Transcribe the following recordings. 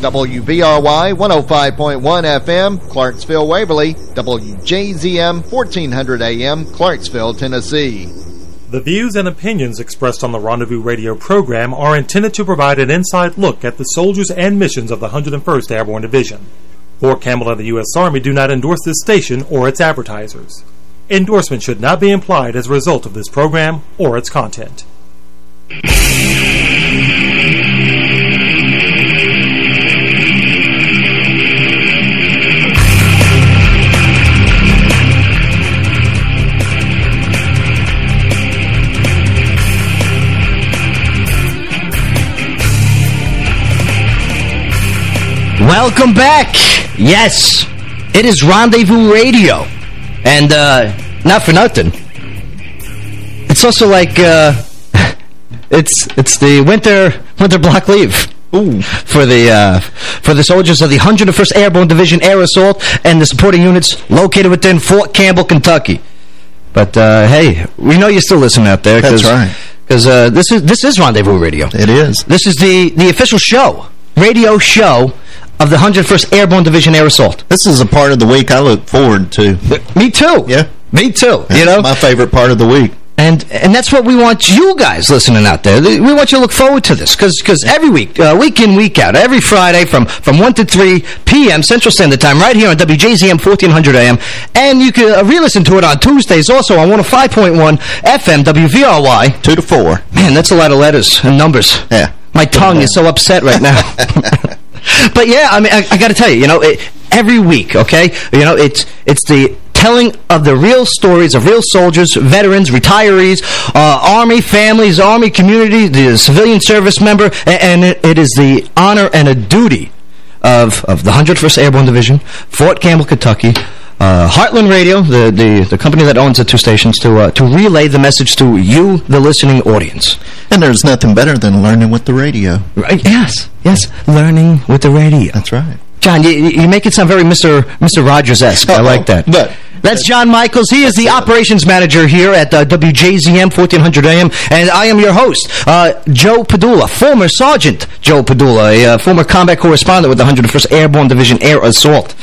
WVRY 105.1 FM, Clarksville, Waverly, WJZM 1400 AM, Clarksville, Tennessee. The views and opinions expressed on the Rendezvous Radio program are intended to provide an inside look at the soldiers and missions of the 101st Airborne Division. Fort Campbell and the U.S. Army do not endorse this station or its advertisers. Endorsement should not be implied as a result of this program or its content. Welcome back. Yes, it is Rendezvous Radio. And uh, not for nothing. It's also like uh, it's it's the winter winter block leave. Ooh. For the uh, for the soldiers of the 101st Airborne Division Air Assault and the supporting units located within Fort Campbell, Kentucky. But uh, hey, we know you're still listening out there. That's right. Because uh, this is this is Rendezvous Radio. It is. This is the the official show, radio show of the 101st Airborne Division Air Assault. This is a part of the week I look forward to. Me too. Yeah. Me too. That's you know, my favorite part of the week. And and that's what we want you guys listening out there. We want you to look forward to this because because every week, uh, week in, week out, every Friday from, from 1 to 3 p.m. Central Standard Time right here on WJZM 1400 AM. And you can uh, re-listen to it on Tuesdays also on 105.1 FM WVRY. 2 to 4. Man, that's a lot of letters and numbers. Yeah. My tongue is so upset right now. but yeah, I mean, I, I got to tell you, you know, it, every week, okay, you know, it's it's the telling of the real stories of real soldiers, veterans, retirees, uh, Army families, Army community, the civilian service member, and, and it, it is the honor and a duty of, of the 101st Airborne Division, Fort Campbell, Kentucky, uh, Heartland Radio, the, the, the company that owns the two stations, to uh, to relay the message to you, the listening audience. And there's nothing better than learning with the radio. Right? Yes, yes, learning with the radio. That's right. John, you, you make it sound very Mr. Mr. Rogers-esque. I like that. But That's John Michaels. He is the operations manager here at uh, WJZM 1400 AM, and I am your host, uh, Joe Padula, former Sergeant Joe Padula, a uh, former combat correspondent with the 101st Airborne Division Air Assault.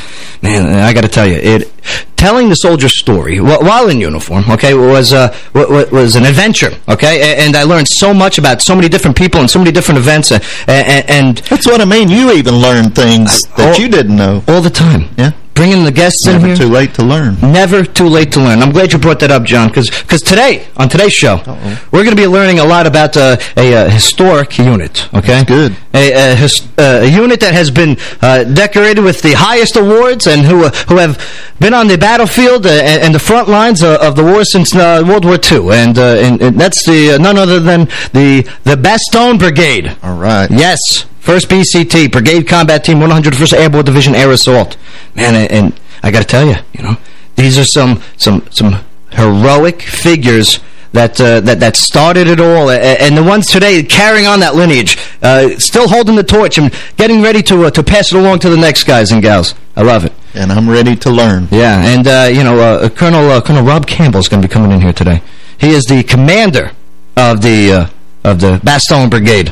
Man, I got to tell you, it telling the soldier's story while in uniform, okay, was uh, was an adventure, okay, and I learned so much about so many different people and so many different events, uh, and, and that's what I mean. You even learned things that all, you didn't know all the time. Yeah bringing the guests Never in here. Never too late to learn. Never too late to learn. I'm glad you brought that up, John, because because today, on today's show, uh -oh. we're going to be learning a lot about uh, a, a, historic unit, okay? That's good. A, a, his, uh, a, unit that has been uh, decorated with the highest awards and who uh, who have been on the battlefield and, and, the front lines of the war since World War II. And, and, and that's the none other than the, the Bastogne Brigade. All right. Yes. 1st BCT, Brigade Combat Team, 101st Airborne Division Air Assault. Man, and, and I got to tell you, you know, these are some some some heroic figures that uh, that that started it all, and the ones today carrying on that lineage, uh, still holding the torch and getting ready to uh, to pass it along to the next guys and gals. I love it. And I'm ready to learn. Yeah, and uh, you know, uh, Colonel uh, Colonel Rob Campbell is going to be coming in here today. He is the commander of the of the Bastogne Brigade,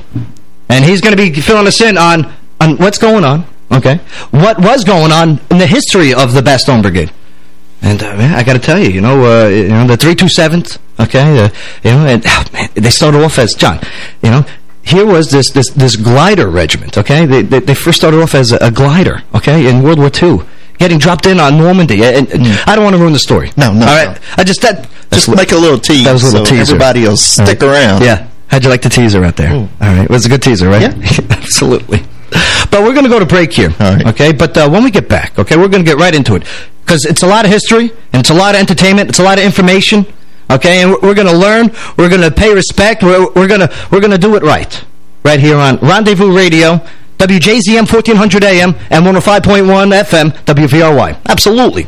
and he's going to be filling us in on on what's going on Okay. What was going on in the history of the Bastogne Brigade? And uh, man, I got to tell you, you know, uh, you know, the 327th, okay, uh, you know, and oh, man, they started off as John, you know, here was this this this glider regiment, okay? They they, they first started off as a, a, glider, okay, in World War II, getting dropped in on Normandy. And, mm. I don't want to ruin the story. No, no. All right, no. I just that just make a little tease. That was a little so teaser. Everybody will stick right. around. Yeah. How'd you like the teaser out there? Ooh. All right, it was a good teaser, right? Yeah, absolutely. But we're going to go to break here, okay? But uh, when we get back, okay, we're going to get right into it. Because it's a lot of history, and it's a lot of entertainment, it's a lot of information, okay? And we're going to learn, we're going to pay respect, we're, we're going to we're gonna do it right. Right here on Rendezvous Radio, WJZM 1400 AM and 105.1 FM, WVRY. Absolutely.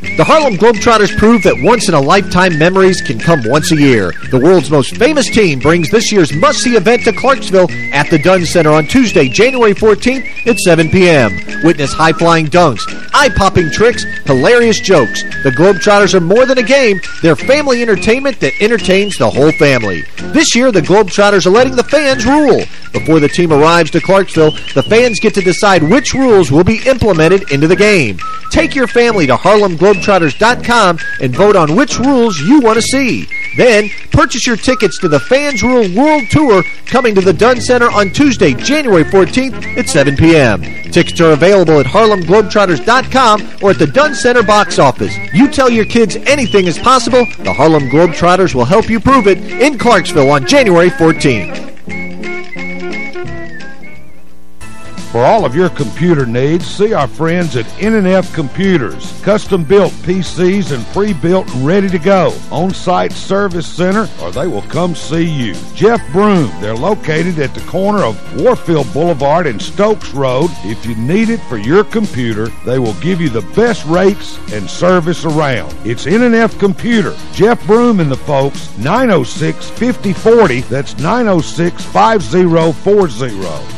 The Harlem Globetrotters prove that once-in-a-lifetime memories can come once a year. The world's most famous team brings this year's must-see event to Clarksville at the Dunn Center on Tuesday, January 14th at 7 p.m. Witness high-flying dunks, eye-popping tricks, hilarious jokes. The Globetrotters are more than a game. They're family entertainment that entertains the whole family. This year, the Globetrotters are letting the fans rule. Before the team arrives to Clarksville, the fans get to decide which rules will be implemented into the game. Take your family to HarlemGlobetrotters.com and vote on which rules you want to see. Then, purchase your tickets to the Fans Rule World Tour coming to the Dunn Center on Tuesday, January 14th at 7 p.m. Tickets are available at HarlemGlobetrotters.com or at the Dunn Center box office. You tell your kids anything is possible, the Harlem Globetrotters will help you prove it in Clarksville on January 14th. For all of your computer needs, see our friends at NNF Computers. Custom-built PCs and pre-built and ready to go. On-site service center, or they will come see you. Jeff Broom, they're located at the corner of Warfield Boulevard and Stokes Road. If you need it for your computer, they will give you the best rates and service around. It's NNF Computer. Jeff Broom and the folks, 906-5040. That's 906-5040.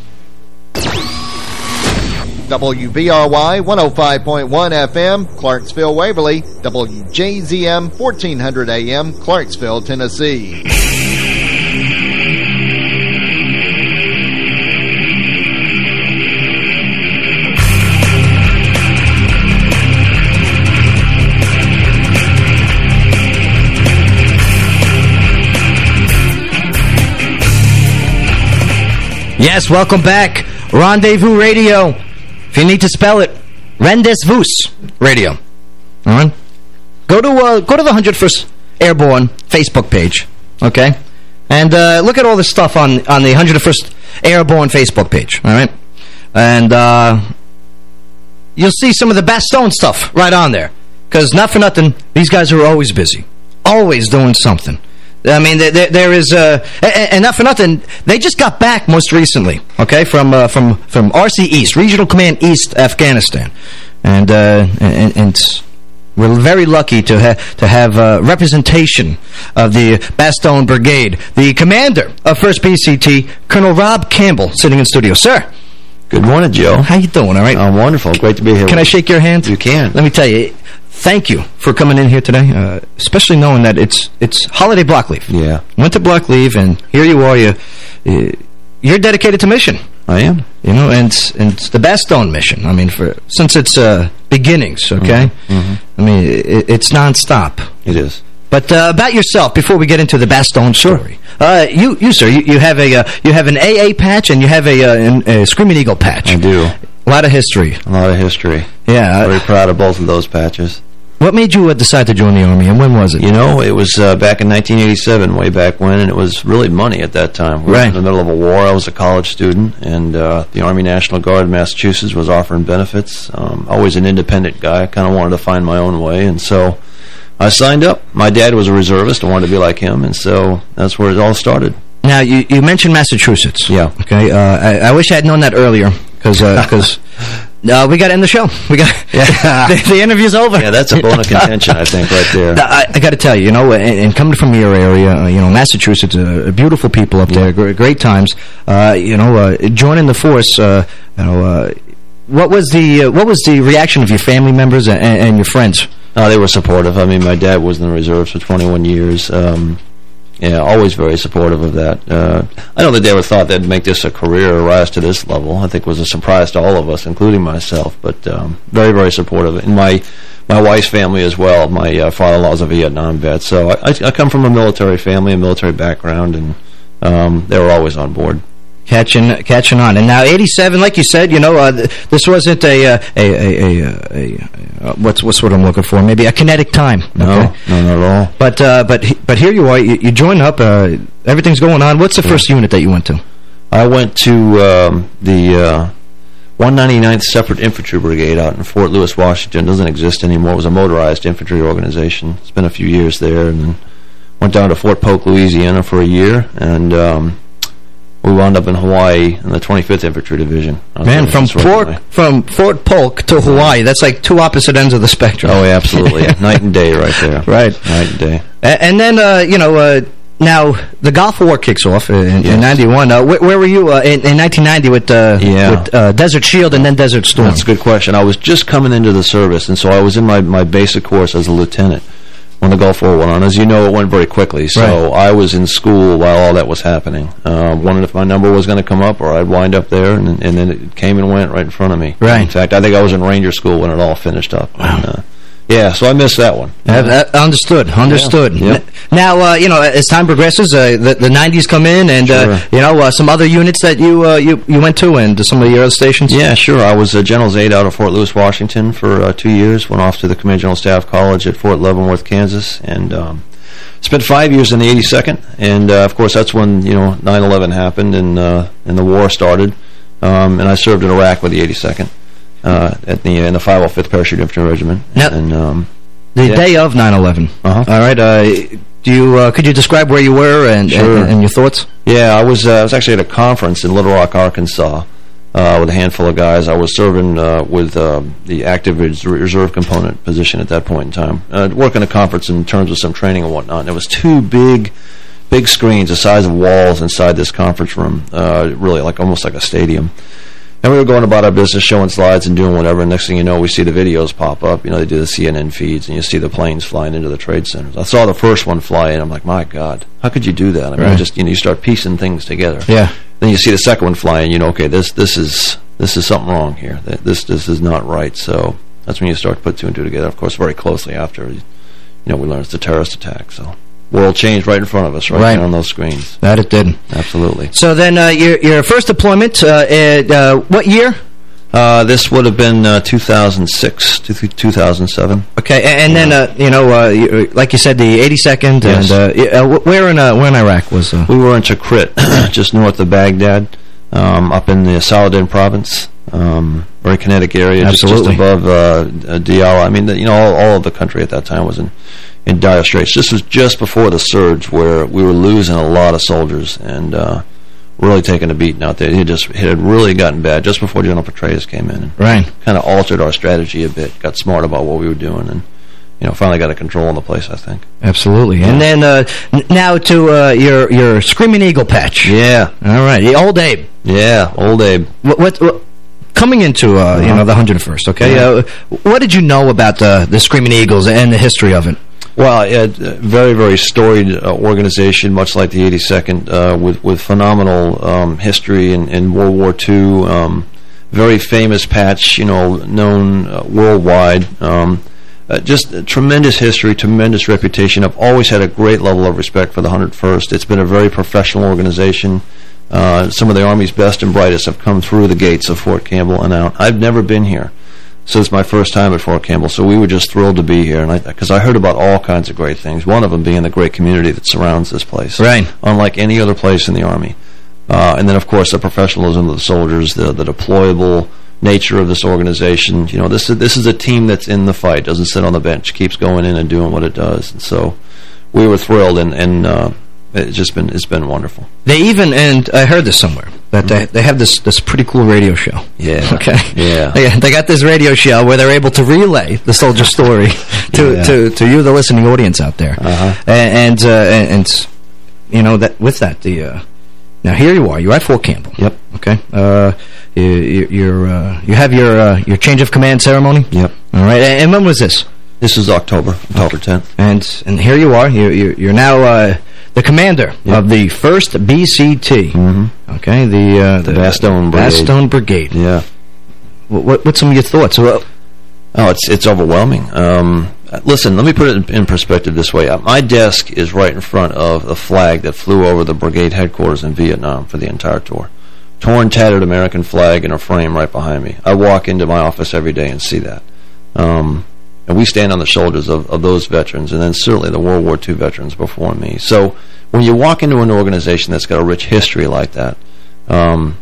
WVRY 105.1 FM, Clarksville, Waverly, WJZM 1400 AM, Clarksville, Tennessee. Yes, welcome back. Rendezvous Radio. If you need to spell it, Rendezvous Radio. All right? Go to uh, go to the 101st Airborne Facebook page, okay? And uh, look at all this stuff on, on the 101st Airborne Facebook page, all right? And uh, you'll see some of the Bastogne stuff right on there. Because not for nothing, these guys are always busy. Always doing something. I mean, there, there is, uh, and not for nothing, they just got back most recently, okay, from uh, from from RC East, Regional Command East, Afghanistan. And, uh, and, and we're very lucky to, ha to have uh, representation of the Bastogne Brigade. The commander of 1st BCT, Colonel Rob Campbell, sitting in studio. Sir. Good morning, Joe. How you doing, all right? I'm wonderful. Great to be here. Can I shake your hand? You can. Let me tell you, thank you for coming in here today, uh, especially knowing that it's it's holiday block leave. Yeah. Went to block leave, and here you are. You, uh, you're dedicated to mission. I am. You know, and, and it's the Bastogne mission. I mean, for since its uh, beginnings, okay? Mm -hmm. I mean, it, it's nonstop. It is. But uh, about yourself, before we get into the Bastogne story, uh, you, you sir, you, you have a uh, you have an AA patch and you have a, uh, a Screaming Eagle patch. I do. A lot of history. A lot of history. Yeah. Very proud of both of those patches. What made you uh, decide to join the Army, and when was it? You know, it was uh, back in 1987, way back when, and it was really money at that time. We right. in the middle of a war. I was a college student, and uh, the Army National Guard in Massachusetts was offering benefits. Um, always an independent guy. I kind of wanted to find my own way, and so I signed up. My dad was a reservist. I wanted to be like him, and so that's where it all started. Now, you, you mentioned Massachusetts. Yeah. Okay. Uh, I, I wish I had known that earlier, because because Uh, we got to end the show. We got yeah. the, the, interview's over. Yeah, that's a bone of contention, I think, right there. I, I got to tell you, you know, and, and, coming from your area, uh, you know, Massachusetts, uh, beautiful people up there, great, great times. Uh, you know, uh, joining the force, uh, you know, what was the what was the reaction of your family members and, and your friends? Oh, they were supportive. I mean, my dad was in the reserves for 21 years. Um, yeah, always very supportive of that. Uh, I don't think they ever thought they'd make this a career or rise to this level. I think it was a surprise to all of us, including myself, but um, very, very supportive. And my my wife's family as well. My uh, father-in-law's a Vietnam vet, so I, I, I, come from a military family, a military background, and um, they were always on board catching catching on. And now 87, like you said, you know, uh, this wasn't a, uh, a, a, a, a uh, what's what's what I'm looking for? Maybe a kinetic time. No, okay? not at all. But uh, but but here you are. You, you join up. Uh, everything's going on. What's the first unit that you went to? I went to um, the 199th uh, Separate Infantry Brigade out in Fort Lewis, Washington. Doesn't exist anymore. It was a motorized infantry organization. It's a few years there, and then went down to Fort Polk, Louisiana for a year, and um, we wound up in Hawaii in the 25th Infantry Division. Man, from Fort from Fort Polk to Hawaii, that's like two opposite ends of the spectrum. Oh, yeah, absolutely. Night and day right there. Right. Night and day. And, and then, uh, you know, uh, now the Gulf War kicks off in, yes. in 91. Uh, wh where, were you uh, in, in, 1990 with, uh, yeah. with uh, Desert Shield and then Desert Storm? That's a good question. I was just coming into the service, and so I was in my, my basic course as a lieutenant when the Gulf War went on. As you know, it went very quickly. So right. I was in school while all that was happening. Uh, wondering if my number was going to come up or I'd wind up there, and, and then it came and went right in front of me. Right. In fact, I think I was in Ranger School when it all finished up. Wow. And, uh, yeah, so I missed that one. Uh, understood, understood. Yeah. Now, uh, you know, as time progresses, uh, the, the 90s come in, and, uh, sure. you know, uh, some other units that you, uh, you you went to and some of your other stations? Yeah, sure. I was a General's Aide out of Fort Lewis, Washington for two years, went off to the Command General Staff College at Fort Leavenworth, Kansas, and um, spent five years in the 82nd, and, of course, that's when, you know, 9-11 happened and, and the war started, um, and I served in Iraq with the 82nd. Uh, at the in the 505th Parachute Infantry Regiment. Yep. And um, the yeah. day of 9/11. Uh-huh. All right. Uh, do you uh, could you describe where you were and, sure. and, and your thoughts? Yeah, I was uh, I was actually at a conference in Little Rock, Arkansas, uh, with a handful of guys. I was serving uh, with uh, the active reserve component position at that point in time, uh, working a conference in terms of some training and whatnot. And there was two big. Big screens the size of walls inside this conference room, really like almost like a stadium. And we were going about our business, showing slides and doing whatever. And next thing you know, we see the videos pop up. You know, they do the CNN feeds, and you see the planes flying into the trade centers. I saw the first one fly in. I'm like, my God, how could you do that? I mean, right. just you know, you start piecing things together. Yeah. Then you see the second one fly in. You know, okay, this this is this is something wrong here. That this this is not right. So that's when you start to put two and two together. Of course, very closely after, you know, we learned it's a terrorist attack. So world changed right in front of us, right, right. on those screens. That it did. Absolutely. So then uh, your your first deployment, uh, at, uh, what year? Uh, this would have been uh, 2006 to 2007. Okay, and, and then uh, you know, uh, like you said, the 82nd, yes. and uh, where in where in Iraq was? We were in Tikrit, just north of Baghdad, um, up in the Saladin province. Um, very kinetic area, just, just, above uh, Diyala. I mean, the, you know, all, all, of the country at that time was in in dire straits. This was just before the surge, where we were losing a lot of soldiers and really taking a beating out there. It just it had really gotten bad just before General Petraeus came in. And Right. Kind of altered our strategy a bit. Got smart about what we were doing, and you know, finally got a control on the place. I think. Absolutely. And then uh, now to uh, your your Screaming Eagle patch. Yeah. All right. The old Abe. Yeah, old Abe. What, what, what coming into uh, you know the 101st? Okay. Uh, what did you know about the the Screaming Eagles and the history of it? Well, a very, very storied uh, organization, much like the 82nd, uh, with with phenomenal um, history in, in World War II. Um, very famous patch, you know, known uh, worldwide. Um, uh, just tremendous history, tremendous reputation. I've always had a great level of respect for the 101st. It's been a very professional organization. Uh, some of the Army's best and brightest have come through the gates of Fort Campbell and out. I've never been here. So it's my first time at Fort Campbell, so we were just thrilled to be here, and because I, heard about all kinds of great things. One of them being the great community that surrounds this place, Right. Unlike any other place in the Army, uh, and then of course the professionalism of the soldiers, the the deployable nature of this organization. You know, this is this is a team that's in the fight, doesn't sit on the bench, keeps going in and doing what it does, and so we were thrilled, and and uh, it's just been it's been wonderful. They even and I heard this somewhere that they they have this this pretty cool radio show. Yeah. Okay. Yeah. They, they got this radio show where they're able to relay the soldier story to Yeah. to to you, the listening audience out there. Uh-huh. And and, uh, and and you know that with that the uh, now here you are. You're at Fort Campbell. Yep. Okay. Uh, you you you're, uh, you have your uh, your change of command ceremony. Yep. All right. And, and when was this? This is October, October 10th. And and here you are. You you you're now uh, the commander of the first BCT. Mm-hmm. Okay. The uh, The Bastogne Brigade. Bastogne Brigade. Yeah. What, what what's some of your thoughts? Well, Oh, it's it's overwhelming. Um, listen, let me put it in, in perspective this way. Uh, My desk is right in front of the flag that flew over the brigade headquarters in Vietnam for the entire tour. Torn, tattered American flag in a frame right behind me. I walk into my office every day and see that. Um, and we stand on the shoulders of, of those veterans, and then certainly the World War II veterans before me. So when you walk into an organization that's got a rich history like that, um,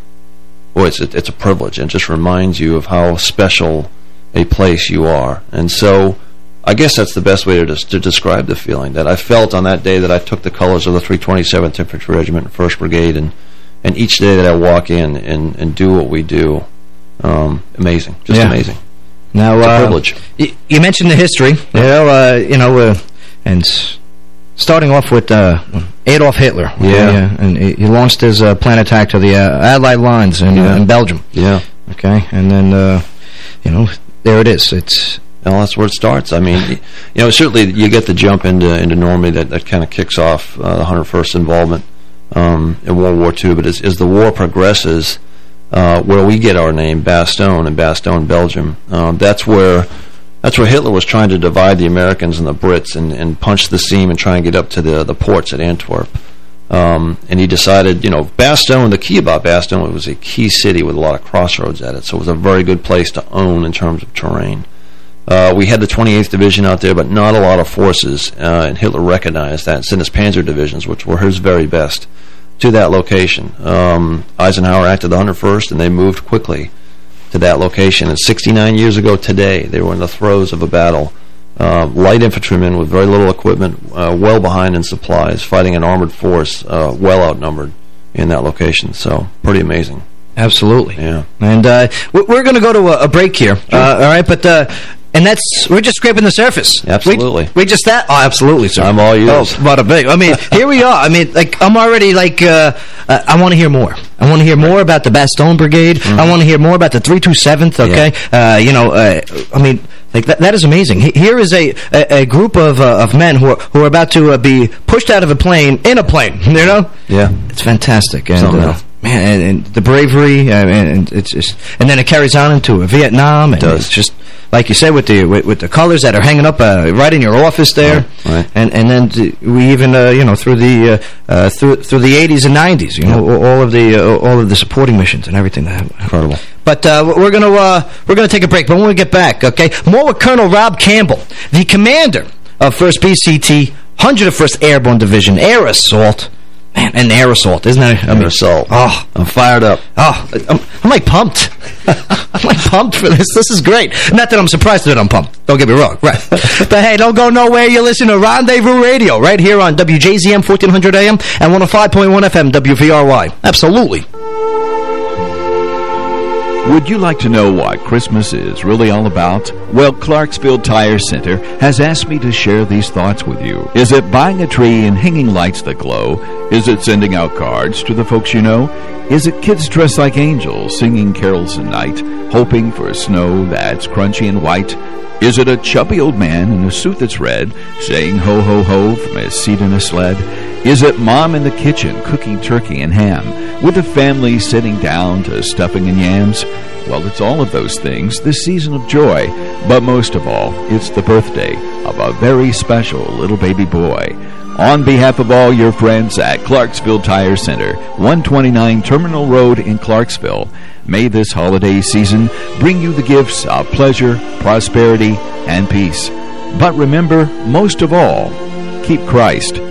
boy, it's a, it's a privilege, and just reminds you of how special a place you are. And so I guess that's the best way to, des to describe the feeling that I felt on that day that I took the colors of the 327th Infantry Regiment and 1st Brigade, and, and each day that I walk in and, and do what we do, um, amazing, just Yeah. amazing. Now uh, privilege. You mentioned the history. You know, uh, you know, uh, and starting off with uh, Adolf Hitler. Yeah. and he he launched his uh, plane attack to the uh, Allied lines in, uh, Yeah. in Belgium. Yeah. Okay, and then uh, you know, there it is. It's Well, that's where it starts. I mean, you know, certainly you get the jump into into Normandy that, that kind of kicks off uh, the 101st involvement um, in World War II. But as, as the war progresses, uh, where we get our name, Bastogne, in Bastogne, Belgium, um, that's where that's where Hitler was trying to divide the Americans and the Brits and, and punch the seam and try and get up to the the ports at Antwerp. Um, and he decided, you know, Bastogne, the key about Bastogne, it was a key city with a lot of crossroads at it, so it was a very good place to own in terms of terrain. Uh, we had the 28th Division out there, but not a lot of forces, uh, and Hitler recognized that and sent his panzer divisions, which were his very best, to that location. Um, Eisenhower acted the 101st, and they moved quickly to that location. And 69 years ago today, they were in the throes of a battle. Uh, light infantrymen with very little equipment, uh, well behind in supplies, fighting an armored force, uh, well outnumbered in that location. So, pretty amazing. absolutely. Yeah. And uh, we- we're going to go to a, break here. Uh, all right, but uh, and that's we're just scraping the surface. Absolutely. We, we just that. Oh, absolutely, sir. I'm all yours. Oh, what a big. I mean, here we are. I mean, like I'm already like uh, uh, I want to hear more. I want to hear more about the Bastogne Brigade. Mm-hmm. I want to hear more about the 327th. Okay, uh, you know, uh, I mean. Like that, that is amazing. Here is a a, a group of uh, of men who are who are about to uh, be pushed out of a plane in a plane. You know, Yeah. it's fantastic. And, Something uh, else. Man, and, and the bravery, uh, and, and it's just, and then it carries on into Vietnam. And does. It's just like you said with the with, with the colors that are hanging up uh, right in your office there, Right, right. and and then we even uh, you know through the uh, uh, through through the 80s and 90s, you know, all- all of the uh, all of the supporting missions and everything that. Incredible. But we're gonna uh, we're gonna take a break. But when we get back, okay, more with Colonel Rob Campbell, the commander of First BCT, 101st Airborne Division, Air Assault. Man, and air assault, isn't that? I mean, assault. Oh, I'm fired up. Oh, I'm, I'm like pumped. I'm like pumped for this. This is great. Not that I'm surprised that I'm pumped. Don't get me wrong. Right. but hey, don't go nowhere. You're listening to Rendezvous Radio right here on WJZM 1400 AM and 105.1 FM WVRY. Absolutely. Would you like to know what Christmas is really all about? Well, Clarksville Tire Center has asked me to share these thoughts with you. Is it buying a tree and hanging lights that glow? Is it sending out cards to the folks you know? Is it kids dressed like angels singing carols at night, hoping for snow that's crunchy and white? Is it a chubby old man in a suit that's red, saying ho ho ho from his seat in a sled? Is it mom in the kitchen cooking turkey and ham, with the family sitting down to stuffing and yams? Well, it's all of those things, this season of joy. But most of all, it's the birthday of a very special little baby boy. On behalf of all your friends at Clarksville Tire Center, 129 Terminal Road in Clarksville, may this holiday season bring you the gifts of pleasure, prosperity, and peace. But remember, most of all, keep Christ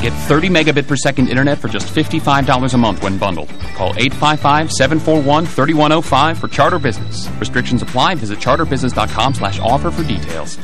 Get 30 megabit per second internet for just $55 a month when bundled. Call 855-741-3105 for Charter Business. Restrictions apply. Visit charterbusiness.com slash offer for details.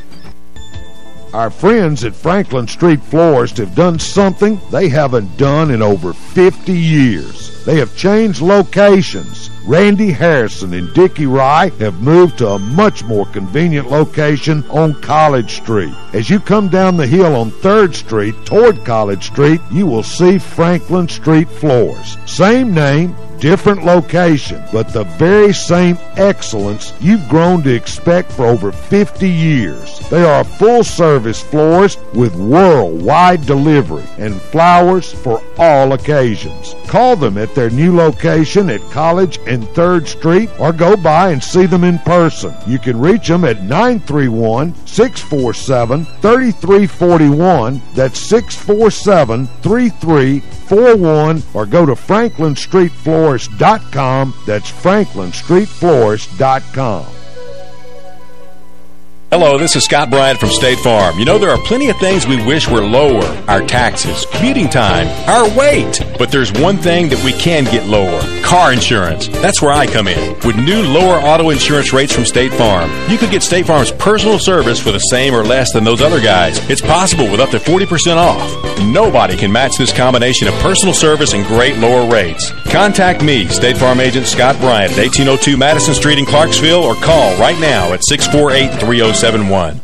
Our friends at Franklin Street Florist have done something they haven't done in over 50 years. They have changed locations. Randy Harrison and Dickie Rye have moved to a much more convenient location on College Street. As you come down the hill on 3rd Street toward College Street, you will see Franklin Street Florist. Same name, different location, but the very same excellence you've grown to expect for over 50 years. They are full-service florist with worldwide delivery and flowers for all occasions. Call them at their new location at College and 3rd Street or go by and see them in person. You can reach them at 931-647-3341. That's 647-3341 or go to franklinstreetflorist.com. That's franklinstreetflorist.com. Hello, this is Scott Bryant from State Farm. You know, there are plenty of things we wish were lower. Our taxes, commuting time, our weight. But there's one thing that we can get lower. Car insurance. That's where I come in. With new lower auto insurance rates from State Farm, you could get State Farm's personal service for the same or less than those other guys. It's possible with up to 40% off. Nobody can match this combination of personal service and great lower rates. Contact me, State Farm agent Scott Bryant at 1802 Madison Street in Clarksville or call right now at 648 3071.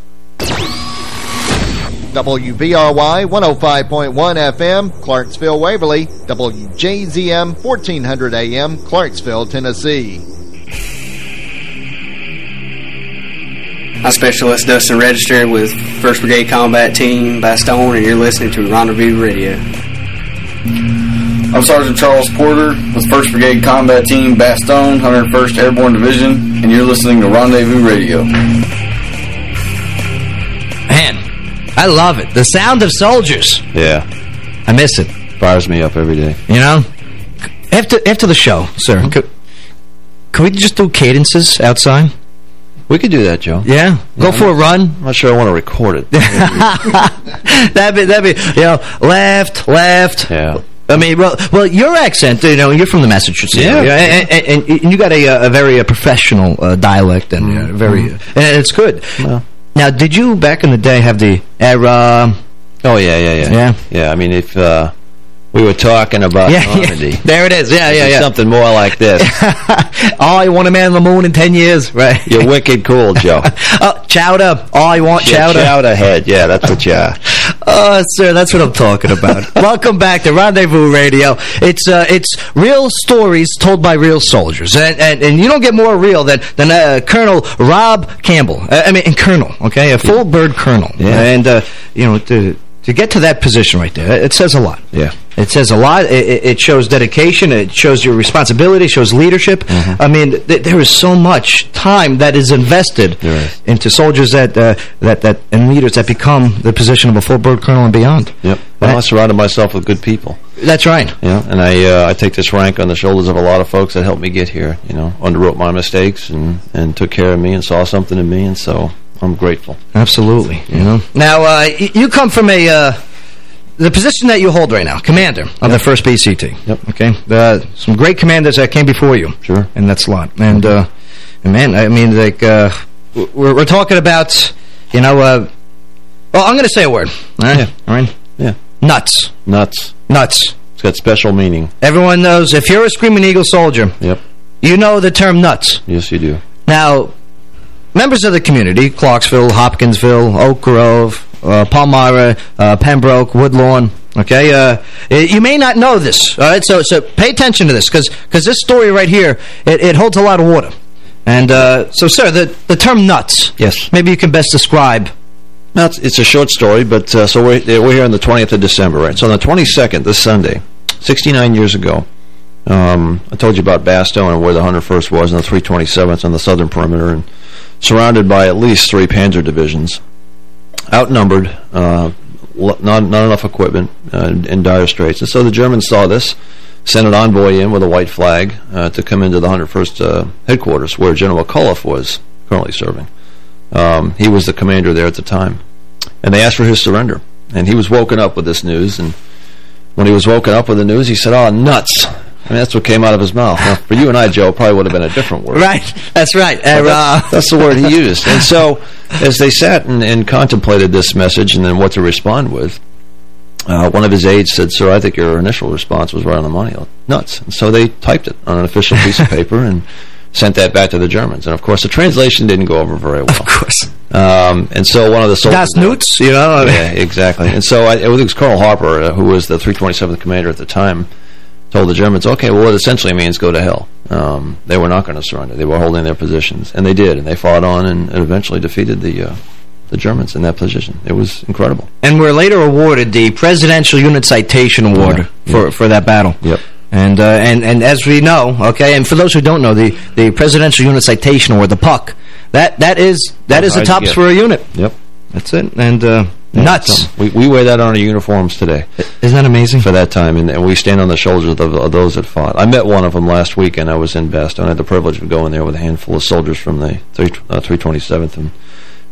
WVRY 105.1 FM, Clarksville, Waverly, WJZM 1400 AM, Clarksville, Tennessee. I'm Specialist Dustin Register with 1st Brigade Combat Team Bastogne, and you're listening to Rendezvous Radio. I'm Sergeant Charles Porter with 1st Brigade Combat Team Bastogne, 101st Airborne Division, and you're listening to Rendezvous Radio. Man, I love it. The sound of soldiers. Yeah. I miss it. Fires me up every day. You know? After after the show, sir, hmm? could, could we just do cadences outside? We could do that, Joe. Yeah. Go for a run. I'm not sure I want to record it. that'd be, that'd be, you know, left, left. Yeah. I mean, well, well, your accent, you know, you're from the Massachusetts Yeah. area, and, and, and you got a, a very uh, professional uh, dialect, and uh, very, Mm-hmm. and it's good. Now, did you back in the day have the era? Oh yeah, yeah, yeah, Yeah? yeah. I mean, if uh, We were talking about Yeah, yeah. There it is. Yeah, yeah, yeah. Something more like this. oh, I want a man on the moon in 10 years. Right. You're wicked cool, Joe. oh, chowder. Oh, I want Yeah, chowder. Chowder head. Yeah, that's what you are. Oh, sir, that's what I'm talking about. Welcome back to Rendezvous Radio. It's uh, it's real stories told by real soldiers, and and, and you don't get more real than than uh, Colonel Rob Campbell. Uh, I mean, and Colonel, okay, a full bird colonel, Yeah. and uh, you know to get to that position right there, it says a lot. Yeah. It says a lot. It, it- shows dedication. It shows your responsibility. It shows leadership. Mm-hmm. I mean, th there is so much time that is invested into soldiers that uh, that that and leaders that become the position of a full bird colonel and beyond. Yep. Well, I surrounded myself with good people. That's right. Yeah, and I uh, I take this rank on the shoulders of a lot of folks that helped me get here. You know, underwrote my mistakes and and took care of me and saw something in me, and so I'm grateful. Absolutely. You know. Now, uh, you come from a uh, the position that you hold right now, commander of the first BCT. Yep. Okay. Uh, some great commanders that came before you. Sure. And that's a lot. And, uh, and man, I mean, like, uh, we're, we're talking about, you know, uh, well, I'm going to say a word. All right. Yeah. All right. Yeah. Nuts. Nuts. Nuts. It's got special meaning. Everyone knows if you're a Screaming Eagle soldier, Yep. you know the term nuts. Yes, you do. Now, members of the community, Clarksville, Hopkinsville, Oak Grove, uh, Palmyra, uh, Pembroke, Woodlawn, okay, uh, you may not know this, all right? So so pay attention to this, because this story right here, it, it holds a lot of water. And uh, so, sir, the, the term nuts, Yes. maybe you can best describe. Now, it's, it's a short story, but uh, so we're, we're here on the 20th of December, right? So on the 22nd, this Sunday, 69 years ago, um, I told you about Bastogne and where the 101st was, and the 327th on the southern perimeter, and surrounded by at least three panzer divisions, outnumbered, uh, not, not enough equipment, uh, in dire straits. And so the Germans saw this, sent an envoy in with a white flag uh, to come into the 101st uh, headquarters, where General McAuliffe was currently serving. Um, he was the commander there at the time. And they asked for his surrender. And he was woken up with this news, and when he was woken up with the news, he said, oh, nuts. I mean, that's what came out of his mouth. Now, for you and I, Joe, it probably would have been a different word. Right, that's right. But Uh, that's, that's the word he used. And so, as they sat and, and contemplated this message and then what to respond with, uh, one of his aides said, Sir, I think your initial response was right on the money. Nuts. And so they typed it on an official piece of paper and sent that back to the Germans. And, of course, the translation didn't go over very well. Of course. Um, and so one of the soldiers... Das Nuts, you know? Yeah, exactly. And so I, it was Colonel Harper, uh, who was the 327th commander at the time, told the Germans, okay, well, what essentially means go to hell. Um, they were not going to surrender. They were holding their positions. And they did, and they fought on and, and eventually defeated the uh, the Germans in that position. It was incredible. And we were later awarded the Presidential Unit Citation Award Yeah, for, yeah. for that battle. Yep. And, uh, and and as we know, okay, and for those who don't know, the, the Presidential Unit Citation Award, the PUC, that that is that is the tops for a unit. Yep. That's it. And uh, nuts. so we, we wear that on our uniforms today. Isn't that amazing? For that time, and, and we stand on the shoulders of, of those that fought. I met one of them last week, and I was in Bastogne. I had the privilege of going there with a handful of soldiers from the 3, uh, 327th, and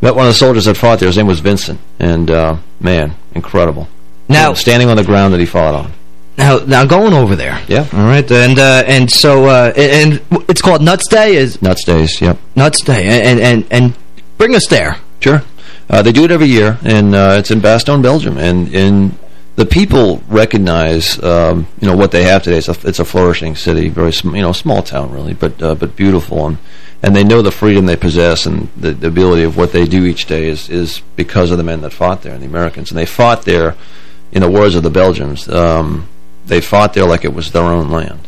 met one of the soldiers that fought there. His name was Vincent, and, uh, man, incredible. Now- Standing on the ground that he fought on. Now, now going over there. Yeah. All right, and uh, and so uh, and it's called Nuts Day. Is Nuts Days, yep. Nuts Day, and and and bring us there. Sure. Uh, they do it every year, and uh, it's in Bastogne, Belgium. And, and the people recognize, um, you know, what they have today. It's a, it's a flourishing city, very, you know, small town, really, but uh, but beautiful. And, and they know the freedom they possess and the, the ability of what they do each day is, is because of the men that fought there and the Americans. And they fought there, in the words of the Belgians, um, they fought there like it was their own land.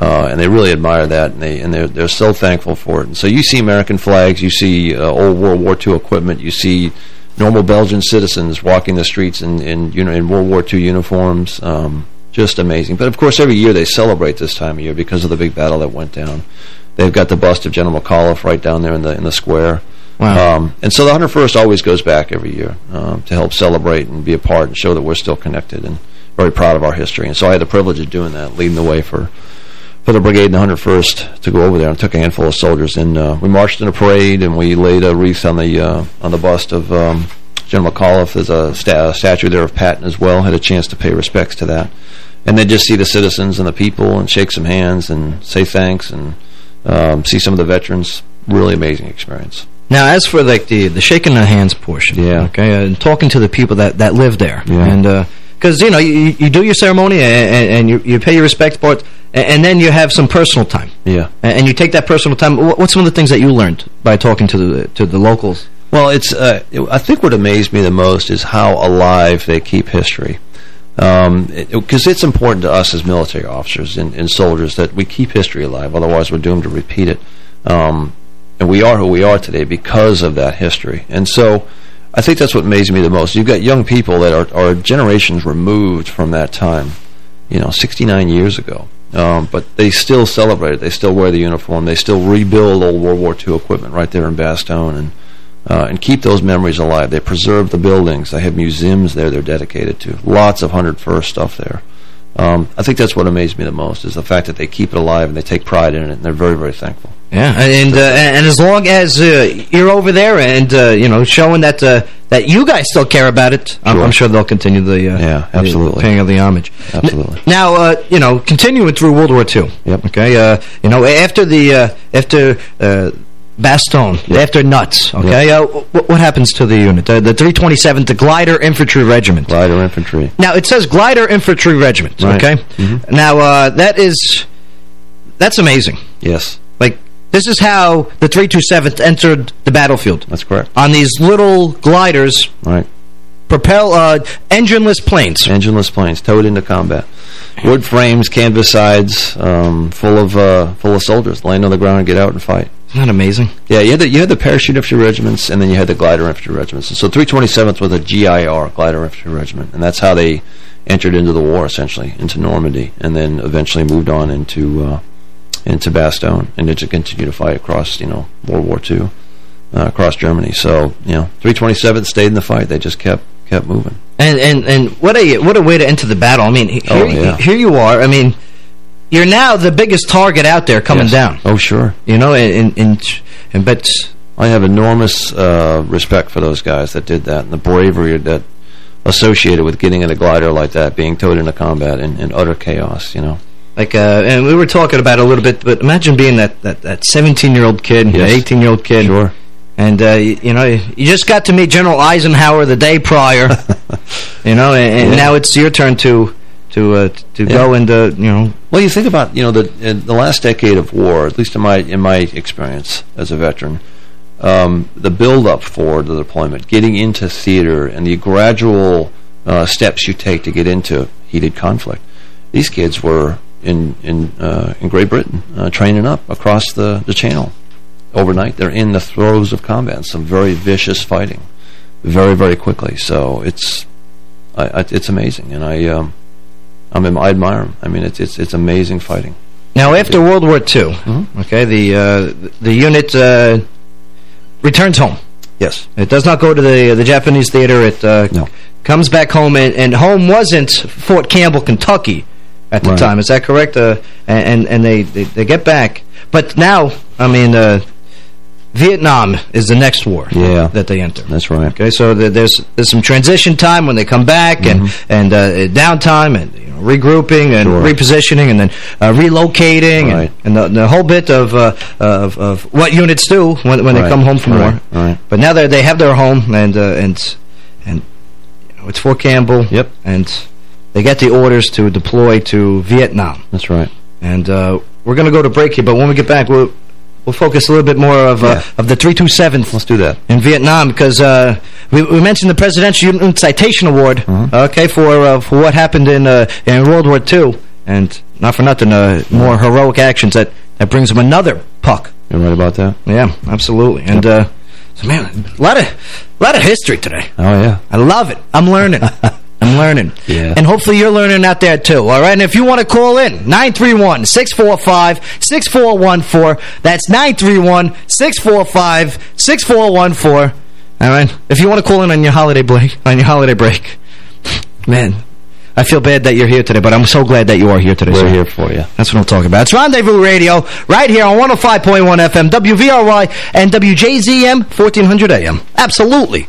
Uh, and they really admire that, and they and they're they're so thankful for it. And so you see American flags, you see uh, old World War II equipment, you see normal Belgian citizens walking the streets in in you know in World War II uniforms. Um, just amazing. But of course, every year they celebrate this time of year because of the big battle that went down. They've got the bust of General McAuliffe right down there in the in the square. Wow. Um, and so the 101st always goes back every year um, to help celebrate and be a part and show that we're still connected and very proud of our history. And so I had the privilege of doing that, leading the way for for the brigade in the 101st to go over there and took a handful of soldiers. And uh, we marched in a parade and we laid a wreath on the uh, on the bust of um, General McAuliffe. There's a, sta statue there of Patton as well. Had a chance to pay respects to that. And then just see the citizens and the people and shake some hands and say thanks and um, see some of the veterans. Really amazing experience. Now, as for like the the shaking of hands portion, Yeah. okay, uh, and talking to the people that that live there, Yeah. and uh, because you know you, you do your ceremony and, and, and you, you pay your respects, but and, and then you have some personal time. Yeah. And, you take that personal time. What's some of the things that you learned by talking to the to the locals? Well, it's. Uh, I think what amazed me the most is how alive they keep history. Because it's important to us as military officers and, and, soldiers that we keep history alive. Otherwise, we're doomed to repeat it. Um, and we are who we are today because of that history. And so, I think that's what amazes me the most. You've got young people that are, are generations removed from that time. You know, 69 years ago. Um, but they still celebrate it. They still wear the uniform. They still rebuild old World War II equipment right there in Bastogne and uh, and keep those memories alive. They preserve the buildings. They have museums there they're dedicated to. Lots of 101st stuff there. Um, I think that's what amazed me the most is the fact that they keep it alive and they take pride in it, and they're very, very thankful. Yeah, and uh, and as long as uh, you're over there and uh, you know showing that uh, that you guys still care about it, I'm, Sure. I'm sure they'll continue the uh, Yeah, absolutely. the paying of the homage. Absolutely. Now, uh, you know, continuing through World War II. Yep. Okay. Uh, you know, after the uh, after uh, Bastogne, after Nuts. Okay. Uh, wh- what happens to the unit? Uh, the 327th, the Glider Infantry Regiment. Glider Infantry. Now it says Glider Infantry Regiment. Right. Okay. Mhm. Now uh, that is that's amazing. Yes. This is how the 327th entered the battlefield That's correct. on these little gliders, Right. propel uh, engineless planes. Engineless planes towed into combat. Wood frames, canvas sides, um, full of uh, full of soldiers land on the ground and get out and fight. Isn't that amazing? Yeah, you had the you had the parachute infantry regiments, and then you had the glider infantry regiments. And so 327th was a GIR, glider infantry regiment, and that's how they entered into the war essentially into Normandy, and then eventually moved on into uh, into Bastogne, and to continue to fight across you know World War II uh, across Germany. So you know 327th stayed in the fight; they just kept kept moving. And and and what a what a way to enter the battle. I mean, here Oh, yeah. here you are. I mean, you're now the biggest target out there coming Yes. down. Oh sure. You know, and and and but I have enormous uh, respect for those guys that did that and the bravery that associated with getting in a glider like that, being towed into combat in, in utter chaos, you know. Like uh, and we were talking about it a little bit, but imagine being that that that 17 year old kid, Yes. 18 year old kid, Sure. And uh, you, you know, you just got to meet General Eisenhower the day prior, you know, and, and Yeah. now it's your turn to to uh, to go and uh, you know. Well, you think about you know the the last decade of war, at least in my in my experience as a veteran, um, the build up for the deployment, getting into theater, and the gradual uh, steps you take to get into heated conflict. These kids were in in uh, in Great Britain uh, training up across the the channel overnight. They're in the throes of combat, some very vicious fighting, very very quickly. So it's I, I, it's amazing, and I. Um, I mean, I admire them. I mean, it's it's it's amazing fighting. Now, after World War II, Mm-hmm. okay, the uh, the unit uh, returns home. Yes. It does not go to the the Japanese theater. It uh, comes back home, and, and home wasn't Fort Campbell, Kentucky, at the Right. time. Is that correct? Uh, and and they, they they get back, but now, I mean, uh, Vietnam is the next war. Yeah. that they enter. That's right. Okay, so the, there's there's some transition time when they come back, and Mm-hmm. and uh, downtime, and you know, regrouping, and Sure. repositioning, and then uh, relocating, Right. and, and the, the whole bit of uh, of of what units do when when they come home from Right. war. Right. But now they they have their home, and uh, and and you know, it's Fort Campbell. Yep. And they get the orders to deploy to Vietnam. That's right. And uh, we're going to go to break here, but when we get back, we'll we'll focus a little bit more of uh, Yeah. of the 327th. Let's do that. In Vietnam, because uh, we, we mentioned the Presidential Unit Citation Award, Mm-hmm. okay, for uh, for what happened in uh, in World War II, and not for nothing, uh, more heroic actions that that brings them another puck. You're right about that. Yeah, absolutely. And uh, so, man, a lot of a lot of history today. Oh yeah. I love it. I'm learning. I'm learning. Yeah. And hopefully you're learning out there too. All right. And if you want to call in, 931-645-6414. That's 931-645-6414. All right. If you want to call in on your holiday break, on your holiday break, man, I feel bad that you're here today, but I'm so glad that you are here today. We're sir. here for you. That's what I'm talking about. It's Rendezvous Radio, right here on 105.1 FM, WVRY, and WJZM, 1400 AM. Absolutely.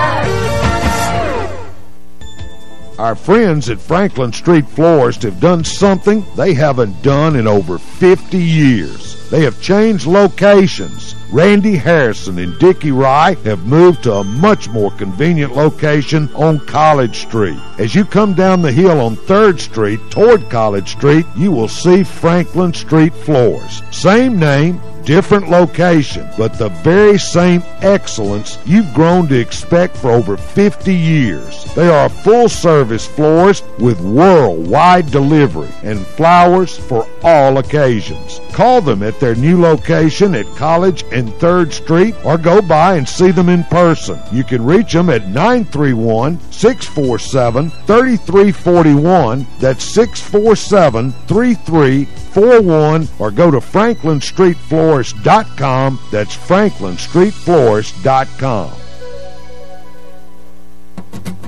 Our friends at Franklin Street Florist have done something they haven't done in over 50 years. They have changed locations. Randy Harrison and Dickie Rye have moved to a much more convenient location on College Street. As you come down the hill on 3rd Street toward College Street, you will see Franklin Street Florist. Same name, different location, but the very same excellence you've grown to expect for over 50 years. They are full-service florist with worldwide delivery and flowers for all occasions. Call them at their new location at College and 3rd Street or go by and see them in person. You can reach them at 931-647-3341. That's 647-3341 or go to franklinstreetflorist.com. That's franklinstreetflorist.com.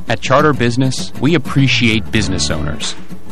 At Charter Business, we appreciate business owners.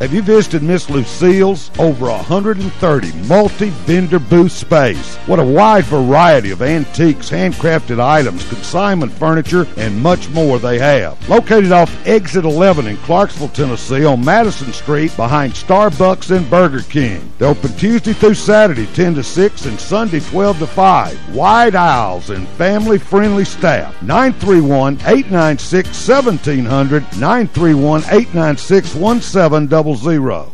Have you visited Miss Lucille's? Over 130 multi-vendor booth space. What a wide variety of antiques, handcrafted items, consignment furniture, and much more they have. Located off Exit 11 in Clarksville, Tennessee on Madison Street behind Starbucks and Burger King. They're open Tuesday through Saturday 10 to 6 and Sunday 12 to 5. Wide aisles and family-friendly staff. 931-896-1700, 931-896-1700 double zero.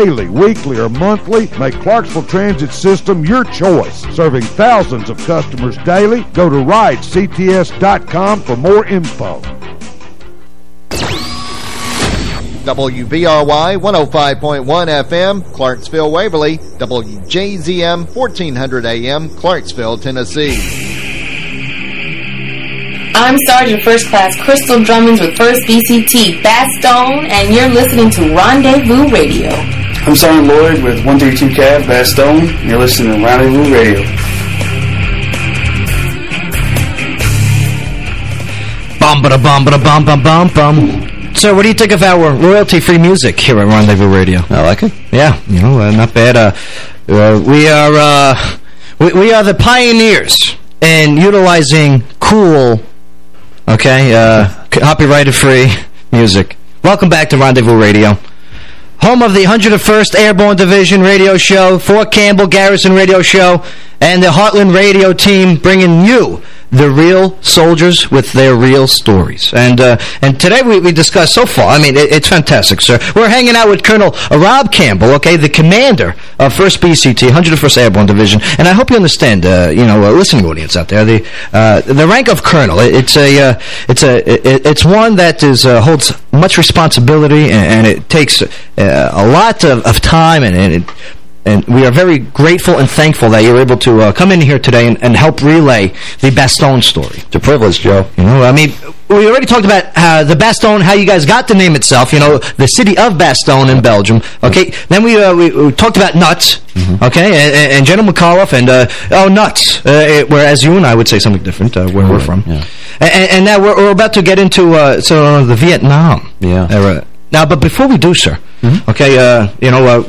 Daily, weekly, or monthly, make Clarksville Transit System your choice. Serving thousands of customers daily, go to ridects.com for more info. WVRY 105.1 FM, Clarksville, Waverly, WJZM 1400 AM, Clarksville, Tennessee. I'm Sergeant First Class Crystal Drummons with 1st BCT Bastogne, and you're listening to Rendezvous Radio. I'm Sergeant Lloyd with 132 Cav Bastogne, and you're listening to Rendezvous Radio. Bum ba bum ba bum bum bum bum. So, what do you think of our royalty-free music here at Rendezvous Radio? I like it. Yeah, you know, uh, not bad. Uh, uh, we are uh, we, we are the pioneers in utilizing cool, okay, uh, copyrighted-free music. Welcome back to Rendezvous Radio. Home of the 101st Airborne Division radio show, Fort Campbell Garrison radio show, and the Heartland radio team bringing you the real soldiers with their real stories. And uh, and today we, we discussed so far, I mean, it, it's fantastic, sir. We're hanging out with Colonel Rob Campbell, okay, the commander of 1st BCT, 101st Airborne Division. And I hope you understand, uh, you know, uh, listening audience out there, the uh, the rank of colonel, it, it's a uh, it's a it, it's one that is uh, holds much responsibility and, and it takes a lot of, of time and, and it and we are very grateful and thankful that you're able to uh, come in here today and, and help relay the Bastogne story. It's a privilege, Joe. You know, I mean, we already talked about uh, the Bastogne, how you guys got the name itself, you know, the city of Bastogne in Belgium. Okay, then we, uh, we, we talked about nuts, Mm-hmm. okay, and, and General McAuliffe, and, uh, oh, nuts, uh, it- whereas you and I would say something different, uh, where we're from. Yeah. And, and now we're, we're about to get into uh, so uh, the Vietnam Yeah. era. Now, but before we do, sir, Mm-hmm. okay, uh, you know, uh,